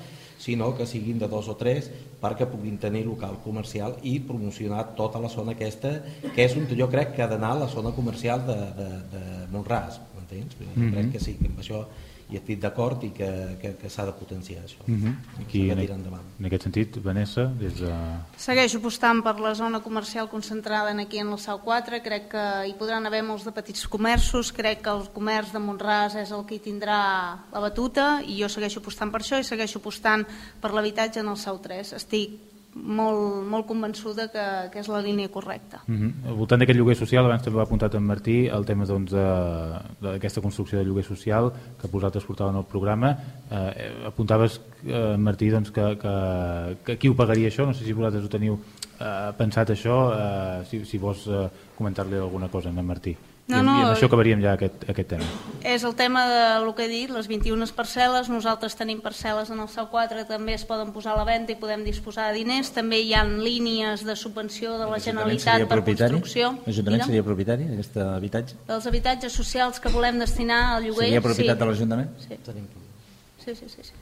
sinó que siguin de dos o tres perquè puguin tenir local comercial i promocionar tota la zona aquesta, que és on jo crec que ha d'anar la zona comercial de, de, de Montràs, m'entens? Mm -hmm. Crec que sí, que amb això i estic d'acord i que, que, que s'ha de potenciar això. Uh -huh. Aquí, en, en aquest sentit, Vanessa, des de... Segueixo apostant per la zona comercial concentrada aquí en el SAU 4, crec que hi podran haver molts de petits comerços, crec que el comerç de Montràs és el que hi tindrà la batuta i jo segueixo apostant per això i segueixo apostant per l'habitatge en el SAU 3. Estic molt, molt convençuda que, que és la línia correcta. Uh -huh. Al voltant d'aquest lloguer social, abans també ha apuntat en Martí, el tema d'aquesta doncs, construcció de lloguer social que vosaltres portaven al programa. Eh, apuntaves, eh, Martí, doncs, que, que, que qui ho pagaria això? No sé si vosaltres ho teniu eh, pensat això, eh, si, si vols eh, comentar-li alguna cosa en Martí. No, no, I amb això acabaríem ja aquest, aquest tema. És el tema del que he dit, les 21 parcel·les, nosaltres tenim parcel·les en el SAU 4 també es poden posar a la venda i podem disposar de diners, també hi ha línies de subvenció de la Generalitat per construcció. L'Ajuntament seria propietari d'aquest habitatge? Dels habitatges socials que volem destinar al lloguer, Seria propietat sí. de l'Ajuntament? Sí. Sí, sí, sí, sí.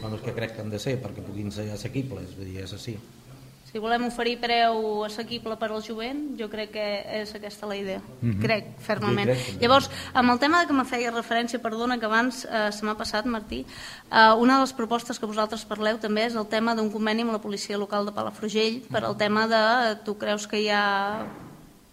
Bueno, és que crec que han de ser perquè puguin ser assequibles, vull dir, és així. Si volem oferir preu assequible per al jovent, jo crec que és aquesta la idea. Mm -hmm. Crec, fermament. crec Llavors, amb el tema de que me feia referència, perdona, que abans eh, se m'ha passat, Martí, eh, una de les propostes que vosaltres parleu també és el tema d'un conveni amb la policia local de Palafrugell per al tema de, tu creus que hi ha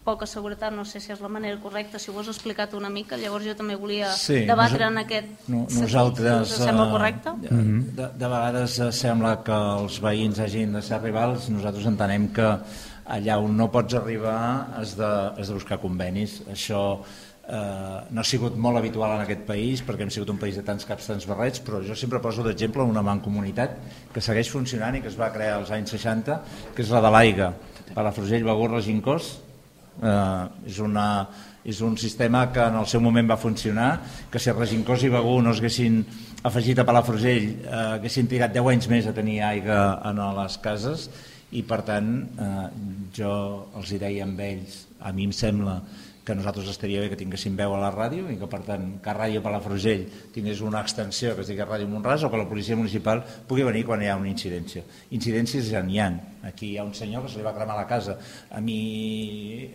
poca seguretat, no sé si és la manera correcta, si ho has explicat una mica, llavors jo també volia sí, debatre en aquest no, nosaltres, sentit. sembla eh, correcte? De, de, de vegades eh, sembla que els veïns hagin de ser rivals, nosaltres entenem que allà on no pots arribar has de, has de buscar convenis. Això eh, no ha sigut molt habitual en aquest país perquè hem sigut un país de tants caps, tants barrets, però jo sempre poso d'exemple una mancomunitat que segueix funcionant i que es va crear als anys 60, que és la de l'Aiga, Palafrugell, Begorra, Gincós, eh, és, una, és un sistema que en el seu moment va funcionar, que si Regincós i Begú no es haguessin afegit a Palafrugell eh, haguessin trigat 10 anys més a tenir aigua en les cases i per tant eh, jo els hi deia amb ells, a mi em sembla que nosaltres estaria bé que tinguéssim veu a la ràdio i que per tant que Ràdio Palafrugell tingués una extensió que es digui Ràdio Montràs o que la policia municipal pugui venir quan hi ha una incidència. Incidències ja n'hi ha. Aquí hi ha un senyor que se li va cremar la casa. A mi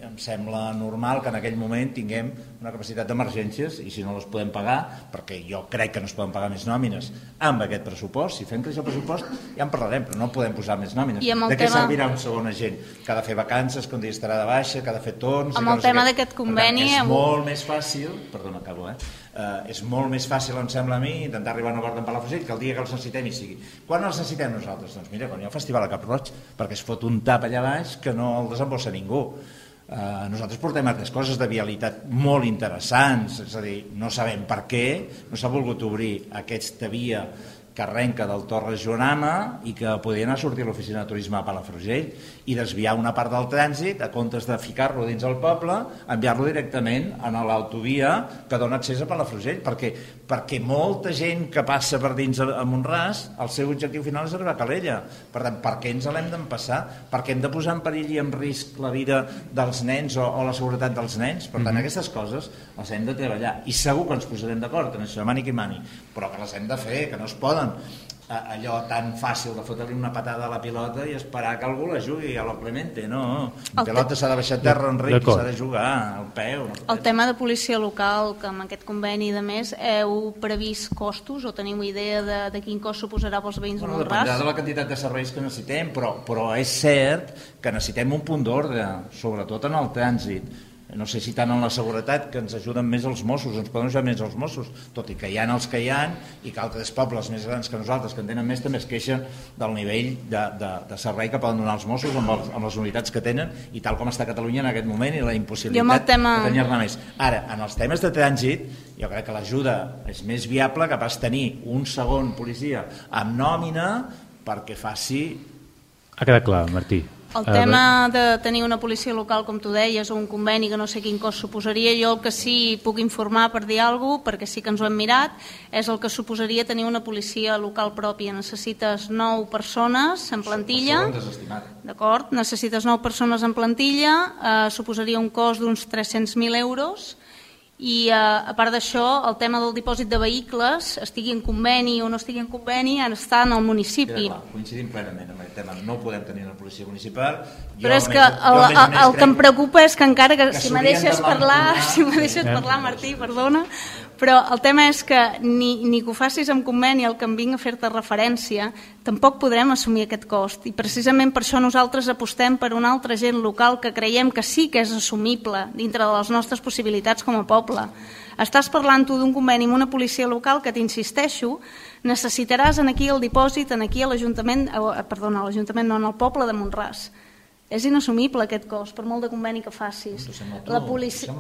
em sembla normal que en aquell moment tinguem una capacitat d'emergències i si no les podem pagar, perquè jo crec que no es poden pagar més nòmines amb aquest pressupost, si fem créixer el pressupost ja en parlarem, però no podem posar més nòmines. De què tema... servirà un segon agent? Que ha de fer vacances, que un dia estarà de baixa, que ha de fer torns... Amb el no tema d'aquest conveni... és molt més fàcil, perdona, acabo, eh? Uh, és molt més fàcil, em sembla a mi, intentar arribar a un acord amb Palafrugell que el dia que els necessitem hi sigui. Quan els necessitem nosaltres? Doncs mira, quan hi ha un festival a Cap Roig, perquè es fot un tap allà baix que no el desembossa ningú. Uh, nosaltres portem altres coses de vialitat molt interessants, és a dir, no sabem per què, no s'ha volgut obrir aquesta via que arrenca del Torre Joanama i que podria anar a sortir l'oficina de turisme a Palafrugell i desviar una part del trànsit a comptes de ficar-lo dins el poble, enviar-lo directament a l'autovia que dona accés a Palafrugell, perquè, perquè molta gent que passa per dins a, Montràs, el seu objectiu final és arribar a Calella. Per tant, per què ens l'hem d'empassar? Perquè hem de posar en perill i en risc la vida dels nens o, o la seguretat dels nens? Per tant, mm -hmm. aquestes coses les hem de treballar i segur que ens posarem d'acord en això, mani que mani, però que les hem de fer, que no es poden allò tan fàcil de fotre-li una patada a la pilota i esperar que algú la jugui a la Clemente, no. La pilota s'ha de baixar a terra, Enric, s'ha de jugar al peu. El tema de policia local, que amb aquest conveni de més heu previst costos o teniu idea de, de quin cost suposarà pels veïns bueno, de Montràs? De la quantitat de serveis que necessitem, però, però és cert que necessitem un punt d'ordre, sobretot en el trànsit no sé si tant en la seguretat, que ens ajuden més els Mossos, ens poden ajudar més els Mossos, tot i que hi ha els que hi ha i que altres pobles més grans que nosaltres, que en tenen més, també es queixen del nivell de, de, de servei que poden donar els Mossos amb, els, amb les unitats que tenen i tal com està Catalunya en aquest moment i la impossibilitat tema... de tenir-ne més. Ara, en els temes de trànsit, jo crec que l'ajuda és més viable que pas tenir un segon policia amb nòmina perquè faci... Ha quedat clar, Martí. El tema de tenir una policia local, com tu deies, o un conveni que no sé quin cost suposaria, jo el que sí puc informar per dir alguna cosa, perquè sí que ens ho hem mirat, és el que suposaria tenir una policia local pròpia. Necessites 9 persones en plantilla. D'acord, necessites 9 persones en plantilla, eh, suposaria un cost d'uns 300.000 euros, i eh, a part d'això el tema del dipòsit de vehicles estigui en conveni o no estigui en conveni està en el municipi. Clar, coincidim plenament amb aquest tema. No podem tenir una policia municipal. Jo, però és que el, el, el, el que em preocupa és que encara que, que si me deixes parlar si me deixes parlar Martí, perdona però el tema és que ni, ni que ho facis amb conveni el que em vinc a fer-te referència tampoc podrem assumir aquest cost. I precisament per això nosaltres apostem per un altre gent local que creiem que sí que és assumible dintre de les nostres possibilitats com a poble. Estàs parlant tu d'un conveni amb una policia local que t'insisteixo necessitaràs en aquí el dipòsit en aquí a l'Ajuntament eh, perdona, a l'Ajuntament no, en el poble de Montràs és inassumible aquest cost, per molt de conveni que facis. La policia...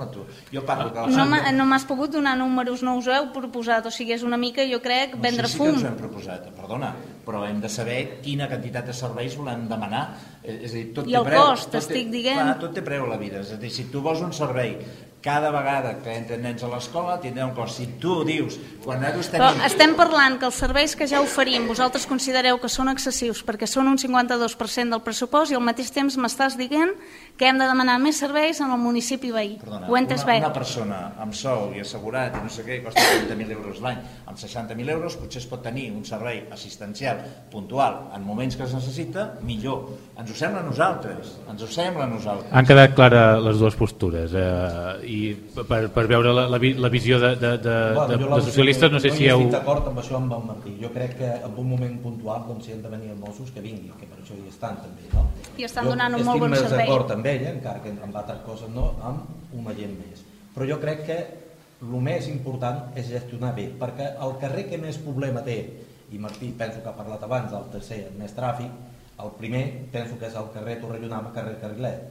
Jo parlo que no no m'has pogut donar números, no us heu proposat, o sigui, és una mica, jo crec, vendre no, sí, sí fum. Sí que ens hem proposat, perdona, però hem de saber quina quantitat de serveis volem demanar. És a dir, tot I el preu, cost, tot estic té, dient. Clar, tot té preu la vida, és a dir, si tu vols un servei cada vegada que entren nens a l'escola tindrà un cost. Si tu dius, quan nosaltres tenim... Però estem parlant que els serveis que ja oferim vosaltres considereu que són excessius perquè són un 52% del pressupost i al mateix temps m'estàs dient que hem de demanar més serveis en el municipi veí. Perdona, Ho entes una, una persona amb sou i assegurat i no sé què, costa 30.000 euros l'any, amb 60.000 euros potser es pot tenir un servei assistencial puntual en moments que es necessita, millor. Ens ho sembla a nosaltres, ens ho sembla a nosaltres. Han quedat clares les dues postures eh, i per, per veure la, la, la visió de, de, de, bueno, de, de socialistes no sé no si heu... No estic d'acord amb això amb el Martí. Jo crec que en un moment puntual, doncs, si han de venir els Mossos, que vinguin, que per això hi estan també. No? I estan donant un molt bon servei. Amb ella, encara que amb altres coses no, amb una gent més. Però jo crec que el més important és gestionar bé, perquè el carrer que més problema té, i Martí penso que ha parlat abans del tercer, més tràfic, el primer penso que és el carrer Torrellonama, carrer Carrilet,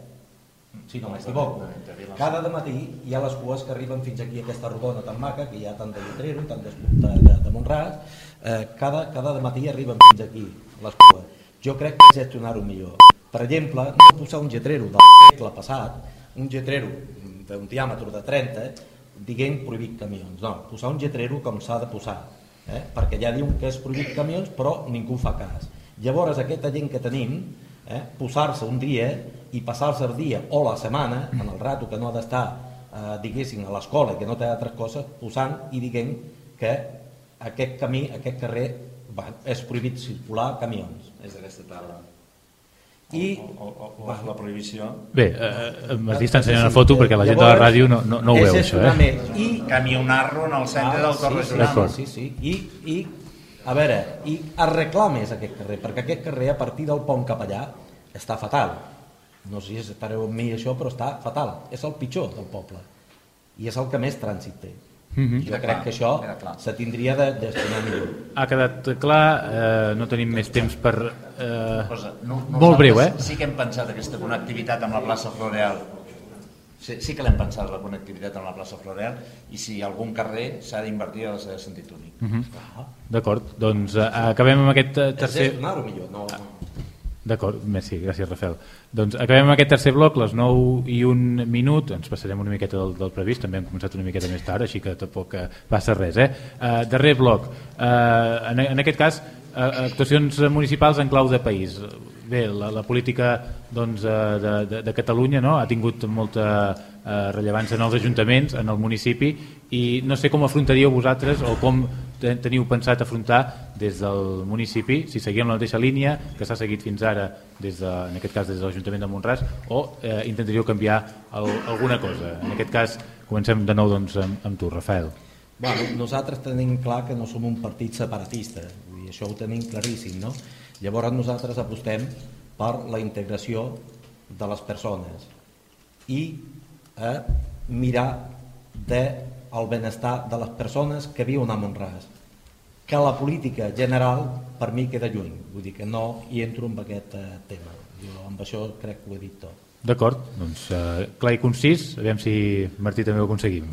si no m'equivoco. Cada de matí hi ha les cues que arriben fins aquí a aquesta rodona tan maca, que hi ha tant de lletrero, tant de, de, de Montràs, eh, cada, cada de matí arriben fins aquí les cues. Jo crec que és gestionar-ho millor. Per exemple, no posar un lletrero del segle passat, un lletrero d'un diàmetre de 30, diguem prohibit camions. No, posar un lletrero com s'ha de posar, eh? perquè ja diuen que és prohibit camions, però ningú fa cas. Llavors, aquesta gent que tenim, eh? posar-se un dia i passar-se el dia o la setmana, en el rato que no ha d'estar, eh, diguéssim, a l'escola, que no té altres coses, posant i diguem que aquest camí, aquest carrer, va, és prohibit circular camions. És d'aquesta tarda. I o, o, o, o la prohibició. Bé, eh, Martí està ensenyant una foto perquè la gent de la ràdio no, no, no ho veu això eh? i camionarro en el centre ah, del Torre sí, sí, sí, sí. I, i a veure, i arreglar més aquest carrer, perquè aquest carrer a partir del pont cap allà està fatal. No sé si estareu amb mi això però està fatal, és el pitjor del poble. I és el que més trànsit té Mm -hmm. Jo crec que això se tindria de gestionar millor. Ha quedat clar, eh, no tenim més temps per... Eh, cosa, no, molt breu, eh? Sí que hem pensat aquesta connectivitat amb la plaça Floreal. Sí, sí que l'hem pensat, la connectivitat amb la plaça Floreal, i si algun carrer s'ha d'invertir a la sentit únic. Mm -hmm. ah. D'acord, doncs eh, acabem amb aquest eh, tercer... És gestionar-ho millor, no... Ah. D'acord, sí, gràcies Rafael. Doncs acabem aquest tercer bloc, les 9 i un minut, ens passarem una miqueta del, del previst, també hem començat una miqueta més tard, així que tampoc eh, passa res. Eh? Uh, darrer bloc, uh, en, en aquest cas, uh, actuacions municipals en clau de país. Bé, la, la política doncs, de, de, de Catalunya no? ha tingut molta uh, rellevància en els ajuntaments, en el municipi, i no sé com afrontaríeu vosaltres o com teniu pensat afrontar des del municipi, si seguim la mateixa línia que s'ha seguit fins ara, des de, en aquest cas des de l'Ajuntament de Montràs, o eh, intentaríeu canviar el, alguna cosa? En aquest cas, comencem de nou doncs, amb, amb tu, Rafael. Bueno, nosaltres tenim clar que no som un partit separatista, i això ho tenim claríssim, no? Llavors nosaltres apostem per la integració de les persones i a mirar de el benestar de les persones que viuen a Montràs que la política general per mi queda lluny. Vull dir que no hi entro en aquest eh, tema. Jo amb això crec que ho he dit tot. D'acord, doncs uh, clar i concís, aviam si Martí també ho aconseguim.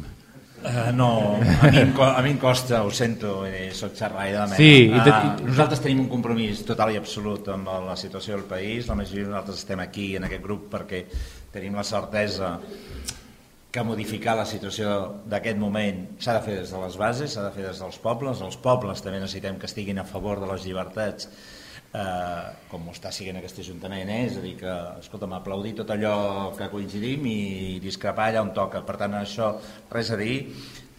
Uh, no, a mi, em, a mi em costa, ho sento, eh, soc xerraire de mena. Sí, i de, uh, nosaltres tenim un compromís total i absolut amb la situació del país, la majoria de nosaltres estem aquí en aquest grup perquè tenim la certesa que modificar la situació d'aquest moment s'ha de fer des de les bases, s'ha de fer des dels pobles, els pobles també necessitem que estiguin a favor de les llibertats eh, com ho està siguent aquest Ajuntament, eh? és a dir, que escolta'm, aplaudir tot allò que coincidim i discrepar allà on toca. Per tant, això res a dir.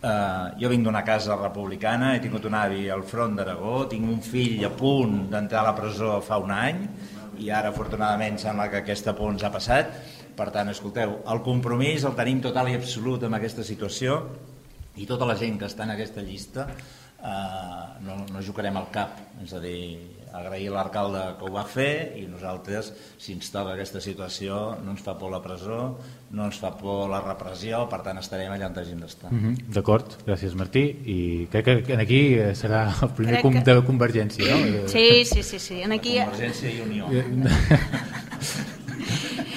Eh, jo vinc d'una casa republicana, he tingut un avi al front d'Aragó, tinc un fill a punt d'entrar a la presó fa un any i ara afortunadament sembla que aquesta punt s'ha passat. Per tant, escolteu, el compromís el tenim total i absolut amb aquesta situació i tota la gent que està en aquesta llista eh, no, no jugarem al cap, és a dir, agrair a l'alcalde que ho va fer i nosaltres, si ens toca aquesta situació, no ens fa por la presó, no ens fa por la repressió, per tant estarem allà on hagin d'estar. Mm -hmm. D'acord, gràcies Martí, i crec que aquí serà el primer crec que... de Convergència, no? Sí, sí, sí, sí. En aquí... Convergència i Unió. [laughs]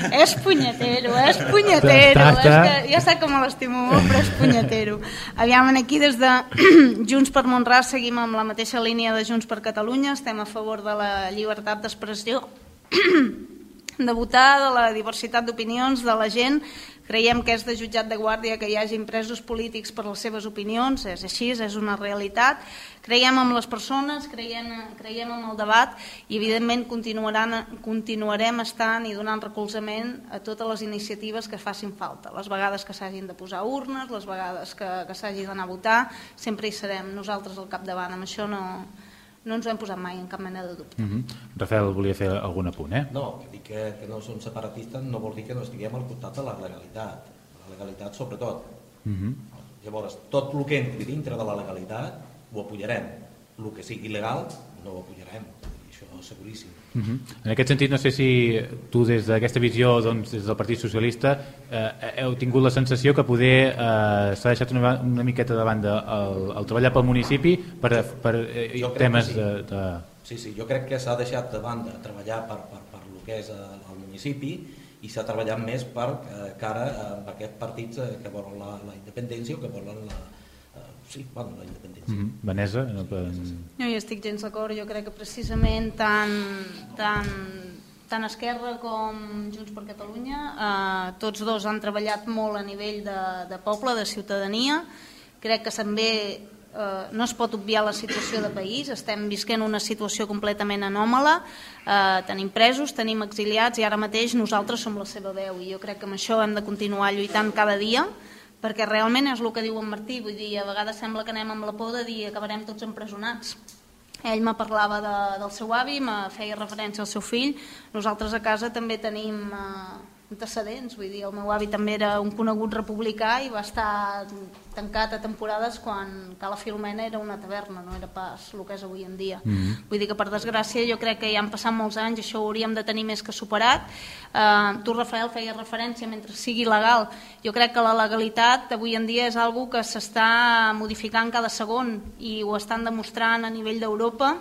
[laughs] és punyetero, és punyetero. És que ja sap com l'estimo molt, però és punyetero. [laughs] Aviam, aquí des de [clears throat] Junts per Montràs seguim amb la mateixa línia de Junts per Catalunya, estem a favor de la llibertat d'expressió, [clears throat] de votar, de la diversitat d'opinions de la gent, Creiem que és de jutjat de guàrdia que hi hagi impresos polítics per les seves opinions, és així, és una realitat. Creiem en les persones, creiem, creiem en el debat i evidentment continuarem estant i donant recolzament a totes les iniciatives que facin falta. Les vegades que s'hagin de posar urnes, les vegades que, que s'hagi d'anar a votar, sempre hi serem nosaltres al capdavant. Amb això no, no ens ho hem posat mai en cap mena de dubte. Mm -hmm. Rafael volia fer algun apunt, eh? No, dir que, que no som separatistes no vol dir que no estiguem al costat de la legalitat, la legalitat sobretot. Mm -hmm. Llavors, tot el que entri dintre de la legalitat ho apoyarem, el que sigui il·legal no ho apoyarem això seguríssim. Uh -huh. En aquest sentit, no sé si tu des d'aquesta visió, doncs, des del Partit Socialista, eh, heu tingut la sensació que poder eh, s'ha deixat una, una miqueta de banda el, el treballar pel municipi per, per eh, temes sí. de, de... Sí, sí, jo crec que s'ha deixat de banda treballar per, per, per el que és el, el municipi i s'ha treballat més per eh, cara amb aquests partits eh, que volen la, la independència o que volen la, sí, bueno, la independència. Mm -hmm. Vanessa? No, jo estic gens d'acord, jo crec que precisament tant, tant, tant Esquerra com Junts per Catalunya, eh, tots dos han treballat molt a nivell de, de poble, de ciutadania, crec que també eh, no es pot obviar la situació de país, estem visquent una situació completament anòmala, eh, tenim presos, tenim exiliats i ara mateix nosaltres som la seva veu i jo crec que amb això hem de continuar lluitant cada dia perquè realment és el que diu en Martí, vull dir, a vegades sembla que anem amb la por de dir acabarem tots empresonats. Ell me parlava de, del seu avi, me feia referència al seu fill, nosaltres a casa també tenim eh, antecedents, vull dir, el meu avi també era un conegut republicà i va estar tancat a temporades quan Cala Filomena era una taverna, no era pas el que és avui en dia. Mm -hmm. Vull dir que per desgràcia jo crec que ja han passat molts anys, això ho hauríem de tenir més que superat. Uh, tu, Rafael, feies referència mentre sigui legal. Jo crec que la legalitat avui en dia és algo que s'està modificant cada segon i ho estan demostrant a nivell d'Europa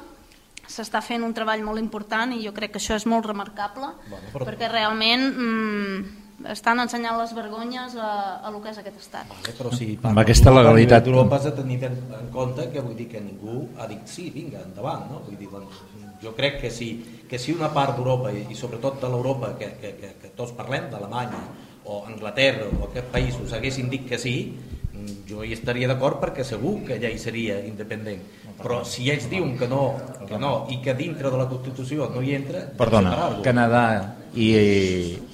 s'està fent un treball molt important i jo crec que això és molt remarcable bueno, però... perquè realment mm, estan ensenyant les vergonyes a, a lo que és aquest estat. Vale, però si amb aquesta legalitat d'Europa has de tenir en, en compte que vull dir que ningú ha dit sí, vinga, endavant, no? Vull dir, doncs, jo crec que si, que si una part d'Europa i, i sobretot de l'Europa que, que, que, que tots parlem, d'Alemanya o Anglaterra o aquests països haguessin dit que sí, jo hi estaria d'acord perquè segur que ja hi seria independent. Però si ells diuen que no, que no i que dintre de la Constitució no hi entra perdona, Canadà i,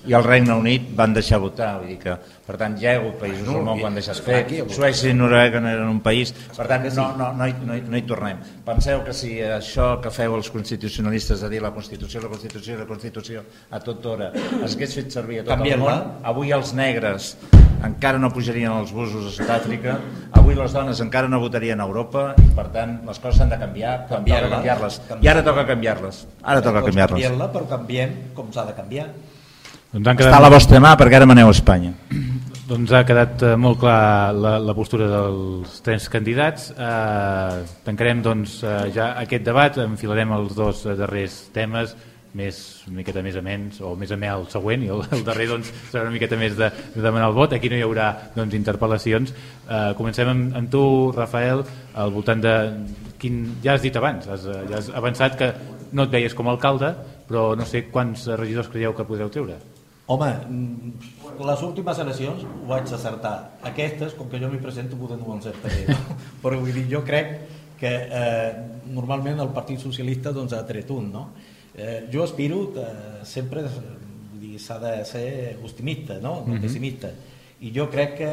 i el Regne Unit van deixar votar, vull dir que, per tant, ja hi ha hagut països no, al món que van deixar fer, Suècia i Noruega no eren un país, per tant, no, no, no, hi, no, hi, no hi tornem. Penseu que si això que feu els constitucionalistes de dir la Constitució, la Constitució, la Constitució a tota hora, es hagués fet servir a tot el món, avui els negres encara no pujarien els busos a Sud-àfrica, avui les dones encara no votarien a Europa i per tant les coses s'han de canviar, canviar-les, canviar i ara toca canviar-les. Ara toca canviar-les. Canviar-la, però canviem com s'ha de canviar. Doncs han quedat... Està a la vostra mà perquè ara maneu a Espanya. [clears throat] Doncs ha quedat eh, molt clar la, la postura dels tres candidats. Eh, tancarem doncs, eh, ja aquest debat, enfilarem els dos darrers temes, més, una miqueta més amens o més amè el següent i el, el darrer doncs, serà una miqueta més de, de demanar el vot aquí no hi haurà doncs, interpel·lacions eh, comencem amb, amb tu Rafael al voltant de quin, ja has dit abans has, ja has avançat que no et veies com a alcalde però no sé quants regidors creieu que podeu treure Home, mm, les últimes eleccions ho vaig acertar. Aquestes, com que jo m'hi presento, poder no ho encertaré. Però vull dir, jo crec que eh, normalment el Partit Socialista doncs, ha tret un. No? Eh, jo aspiro, eh, sempre s'ha de ser optimista, no, no mm -hmm. pessimista. I jo crec que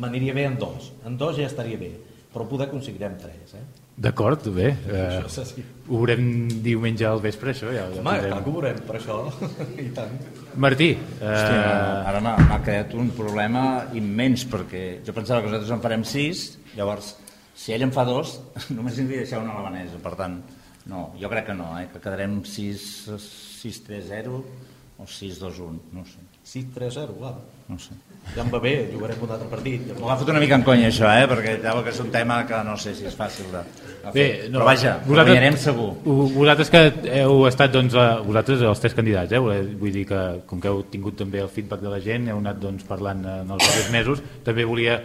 m'aniria bé en dos. En dos ja estaria bé, però poder aconseguirem tres. Eh? D'acord, bé. Eh, sí. Ho veurem diumenge al vespre, això. Ja, ja Home, clar que ho veurem, per això. [laughs] I tant. Martí. Eh... Hòstia, ara m'ha creat un problema immens, perquè jo pensava que nosaltres en farem sis, llavors, si ell en fa dos, [laughs] només hem de deixar una alabanesa. Per tant, no, jo crec que no, eh, que quedarem 6-3-0 o 6-2-1, no sé. 6-3-0, clar. No sé. Ja em va bé, jugarem un altre partit. M'ho agafat una mica en conya, això, eh? perquè deu que és un tema que no sé si és fàcil de, de Bé, no, Però vaja, vosaltres, guanyarem segur. Vosaltres que heu estat, doncs, a, vosaltres els tres candidats, eh? vull dir que com que heu tingut també el feedback de la gent, heu anat doncs, parlant en els darrers mesos, també volia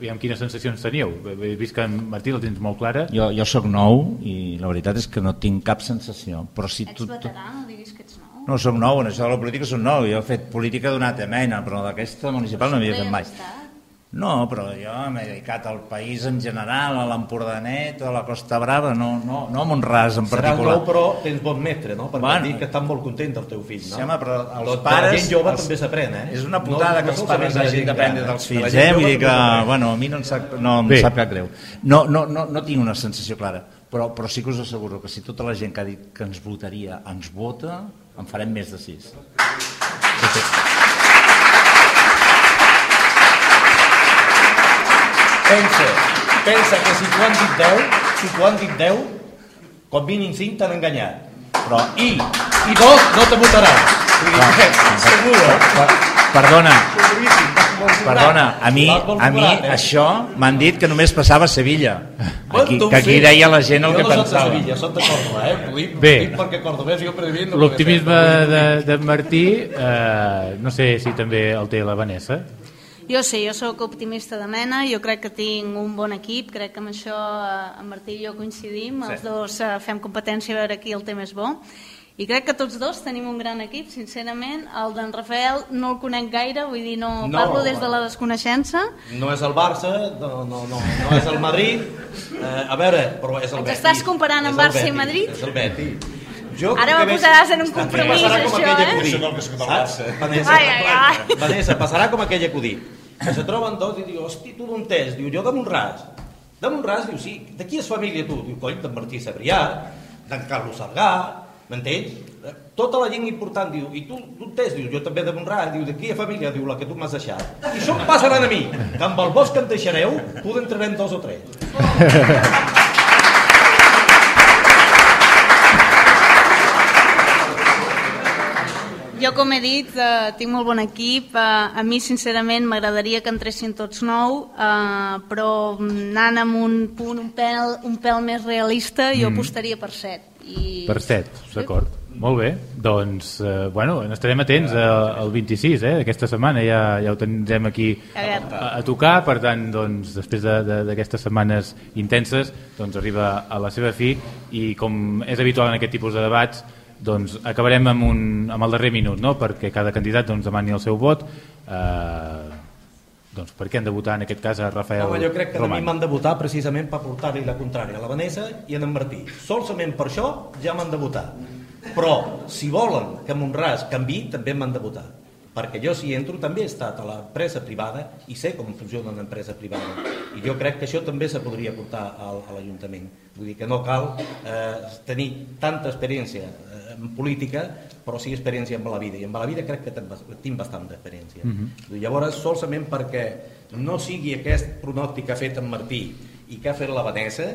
Aviam quines sensacions teníeu. He vist que en Martí la tens molt clara. Jo, jo sóc nou i la veritat és que no tinc cap sensació. Però si ets tu, veterà, no diguis que ets nou. No, som nou, en això de la política som nou. Jo he fet política d'una altra mena, però d'aquesta municipal no havia fet mai. No, però jo m'he dedicat al país en general, a l'Empordanet, a la Costa Brava, no, no, no a Montràs en particular. Seràs nou, però tens bon mestre, no? Perquè bueno, dir que estan molt content del teu fill, no? Sí, home, però els doncs pares... La gent jove els... també s'aprèn, eh? És una putada no, que els pares hagin d'aprendre dels fills, eh? Vull dir que, bueno, a mi no em sap, no em sap cap greu. No, no, no, no tinc una sensació clara, però, però sí que us asseguro que si tota la gent que ha dit que ens votaria ens vota, en farem més de sis. Sí, sí. Pensa, pensa que si t'ho han dit 10, si t'ho han dit 10, com mínim 5 t'han enganyat. Però i, i dos no te votaran. Segur, eh? Perdona, Perdona, a mi, a mi eh? això m'han dit que només passava a Sevilla. Aquí, que aquí deia la gent el que pensava. Jo no soc de Sevilla, soc de Córdoba, eh? Dic, Bé, perquè cordobès jo previent... L'optimisme de, de Martí, eh, no sé si també el té la Vanessa. Jo sí, jo sóc optimista de mena, jo crec que tinc un bon equip, crec que amb això eh, en Martí i jo coincidim, sí. els dos eh, fem competència a veure qui el té més bo, i crec que tots dos tenim un gran equip, sincerament. El d'en Rafael no el conec gaire, vull dir, no, no parlo des de la desconeixença. No és el Barça, no, no, no, no és el Madrid. Eh, a veure, però és el Betis. Estàs comparant amb Barça i Madrid? És el Betis. Jo Ara me posaràs en un compromís, això, eh? Vanessa, ai, ai, ai. Vanessa, passarà com aquella acudit. Que se troben dos i diu, hosti, tu d'on tens? Diu, jo de Montràs. De Montràs, diu, sí. De qui és família tu? Diu, coll, d'en Martí Sabrià, d'en Carlos Sargà, M'entens? Tota la gent important diu, i tu, tu tens, diu, jo també de Montrà, diu, de quina família? Diu, la que tu m'has deixat. I això em passaran a mi, que amb el bosc que em deixareu, poden entrarem dos o tres. [laughs] Jo, com he dit, eh, tinc molt bon equip. Eh, a mi, sincerament, m'agradaria que entressin tots nou, eh, però anant amb un punt un pèl, un pèl més realista, jo mm. apostaria per set. I... Per 7, d'acord. Molt bé, doncs, eh, bueno, estarem atents al 26, eh, d'aquesta setmana, ja, ja ho tindrem aquí a, a tocar, per tant, doncs, després d'aquestes de, de, setmanes intenses, doncs arriba a la seva fi i com és habitual en aquest tipus de debats, doncs acabarem amb, un, amb el darrer minut, no? perquè cada candidat doncs, demani el seu vot, eh, doncs per què han de votar en aquest cas a Rafael Home, jo crec que Roman? a mi m'han de votar precisament per portar-li la contrària a la Vanessa i a en Martí. Solament per això ja m'han de votar. Però, si volen que Montràs canvi, també m'han de votar. Perquè jo, si entro, també he estat a l'empresa privada i sé com funciona una empresa privada. I jo crec que això també se podria portar al, a l'Ajuntament. Vull dir que no cal eh, tenir tanta experiència en política, però sí experiència en la vida. I en la vida crec que tinc bastant d'experiència. Mm -hmm. Llavors, solament perquè no sigui aquest pronòstic que ha fet en Martí i que ha fet la Vanessa,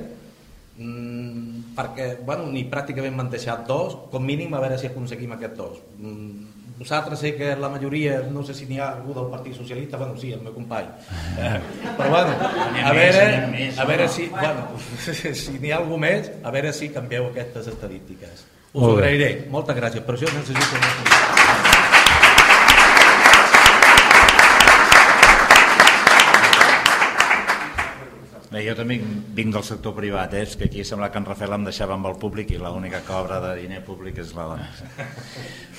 mm, perquè bueno, ni pràcticament m'han deixat dos, com mínim a veure si aconseguim aquests dos. Mm, vosaltres sé que la majoria, no sé si n'hi ha algú del Partit Socialista, bueno, sí, el meu company. Eh, [laughs] però bueno, a veure, a veure si, bueno, [laughs] si n'hi ha algú més, a veure si canvieu aquestes estadístiques. Us ho agrairé. Moltes gràcies. Per això necessito... Bé, jo també vinc del sector privat, eh? és que aquí sembla que en Rafael em deixava amb el públic i l'única cobra de diner públic és la dona.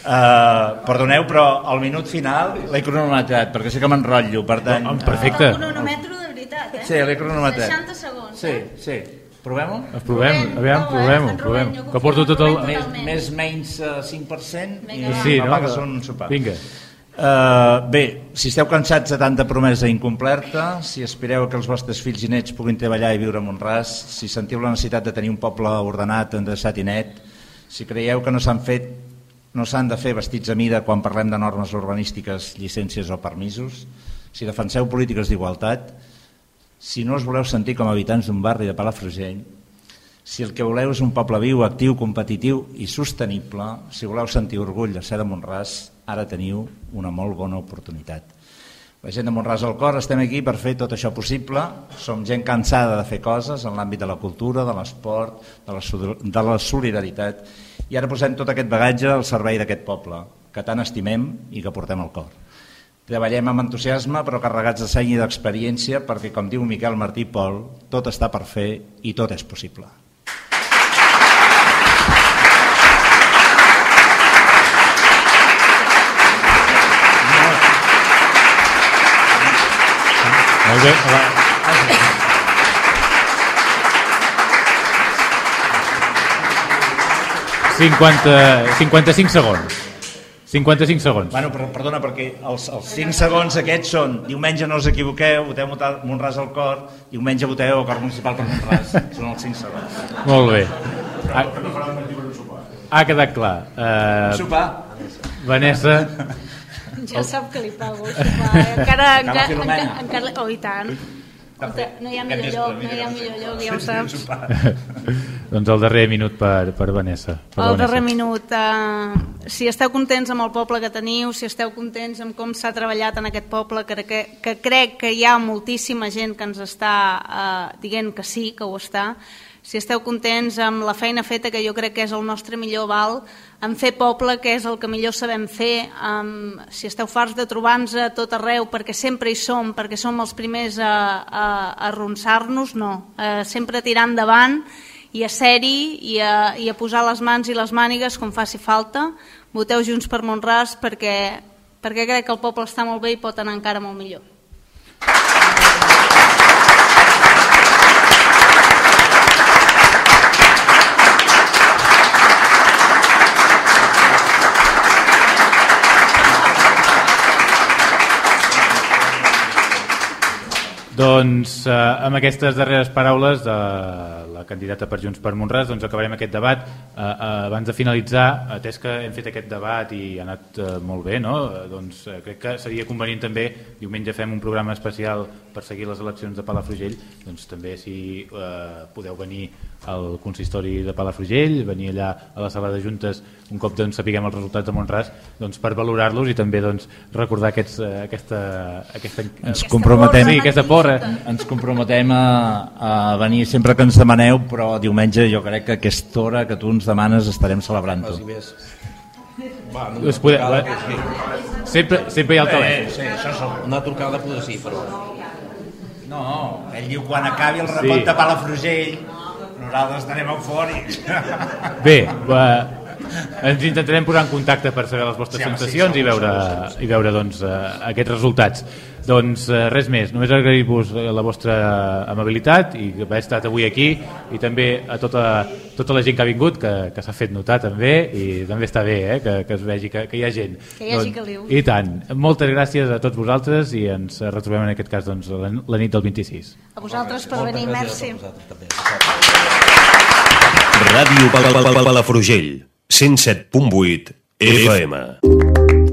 Uh, [laughs] perdoneu, però al minut final l'he cronometrat, perquè sé que m'enrotllo, per tant... No, perfecte. Un cronometro de veritat, eh? Sí, l'he cronometrat. 60 segons, Sí, eh? sí. Provem-ho? Provem, aviam, eh? provem-ho, provem Que porto tot el... Més, més menys uh, 5% Vinga, va. Sí, no? que són un sopar. Vinga. Uh, bé, si esteu cansats de tanta promesa incomplerta, si aspireu que els vostres fills i nets puguin treballar i viure a Montràs, si sentiu la necessitat de tenir un poble ordenat, endreçat i net, si creieu que no s'han fet no s'han de fer vestits a mida quan parlem de normes urbanístiques, llicències o permisos, si defenseu polítiques d'igualtat, si no us voleu sentir com habitants d'un barri de Palafrugell, si el que voleu és un poble viu, actiu, competitiu i sostenible, si voleu sentir orgull de ser de Montràs, ara teniu una molt bona oportunitat. La gent de Montràs al cor estem aquí per fer tot això possible. Som gent cansada de fer coses en l'àmbit de la cultura, de l'esport, de, la, de la solidaritat i ara posem tot aquest bagatge al servei d'aquest poble, que tant estimem i que portem al cor. Treballem amb entusiasme però carregats de seny i d'experiència perquè, com diu Miquel Martí Pol, tot està per fer i tot és possible. Molt bé. Va. Cinquanta, 55 segons. 55 segons. Bueno, però, perdona, perquè els, els 5 segons aquests són diumenge no us equivoqueu, voteu Montràs al cor, diumenge voteu al cor municipal per Montràs. són els 5 segons. Molt bé. Ha, ha quedat clar. Uh, Sopar. Vanessa, Ja sap que li pago sopar. eh? Encara, encara, encara, encara, oh, i tant. No hi ha millor lloc, no hi ha millor lloc, ja ho saps. Doncs el darrer minut per, per Vanessa. Per El Vanessa. darrer minut. Eh, si esteu contents amb el poble que teniu, si esteu contents amb com s'ha treballat en aquest poble, que, que, que crec que hi ha moltíssima gent que ens està eh, dient que sí, que ho està, si esteu contents amb la feina feta, que jo crec que és el nostre millor val, en fer poble, que és el que millor sabem fer, um, si esteu farts de trobar-nos a tot arreu, perquè sempre hi som, perquè som els primers a, a, a arronsar-nos, no. Eh, sempre tirar endavant i a ser-hi i, a, i a posar les mans i les mànigues com faci falta. Voteu Junts per Montràs perquè, perquè crec que el poble està molt bé i pot anar encara molt millor. Doncs eh, amb aquestes darreres paraules de la candidata per Junts per Montràs doncs acabarem aquest debat. Eh, eh, abans de finalitzar, atès que hem fet aquest debat i ha anat eh, molt bé, no? Eh, doncs eh, crec que seria convenient també, diumenge fem un programa especial per seguir les eleccions de Palafrugell, doncs també si eh, podeu venir al consistori de Palafrugell, venir allà a la sala de juntes un cop doncs, sapiguem els resultats de Montràs doncs, per valorar-los i també doncs, recordar aquests, eh, aquesta, aquesta, Ens eh, comprometem, Sí, aquesta porra. ens comprometem a, a venir sempre que ens demaneu, però diumenge jo crec que aquesta hora que tu ens demanes estarem celebrant-ho. Va, no, Us podeu, trucada, va, potser sempre, sempre hi ha el telèfon. sí, això segur. Una trucada potser sí, però... No, ell diu quan acabi el Sí. sí. Palafrugell, nosaltres estarem eufòrics. Bé, va, ens intentarem posar en contacte per saber les vostres Sí, sí, sensacions segur, i veure, segur, segur. i veure doncs, eh, aquests resultats. Doncs eh, res més, només agrair-vos eh, la vostra amabilitat i haver estat avui aquí i també a tota, tota la gent que ha vingut, que, que s'ha fet notar també i també està bé eh, que, que es vegi que, que hi ha gent. Que hi hagi caliu. I tant. Moltes gràcies a tots vosaltres i ens retrobem en aquest cas doncs, la, la nit del 26. A vosaltres per venir, merci. Ràdio Pal- Pal- Pal- Palafrugell, 107.8 FM.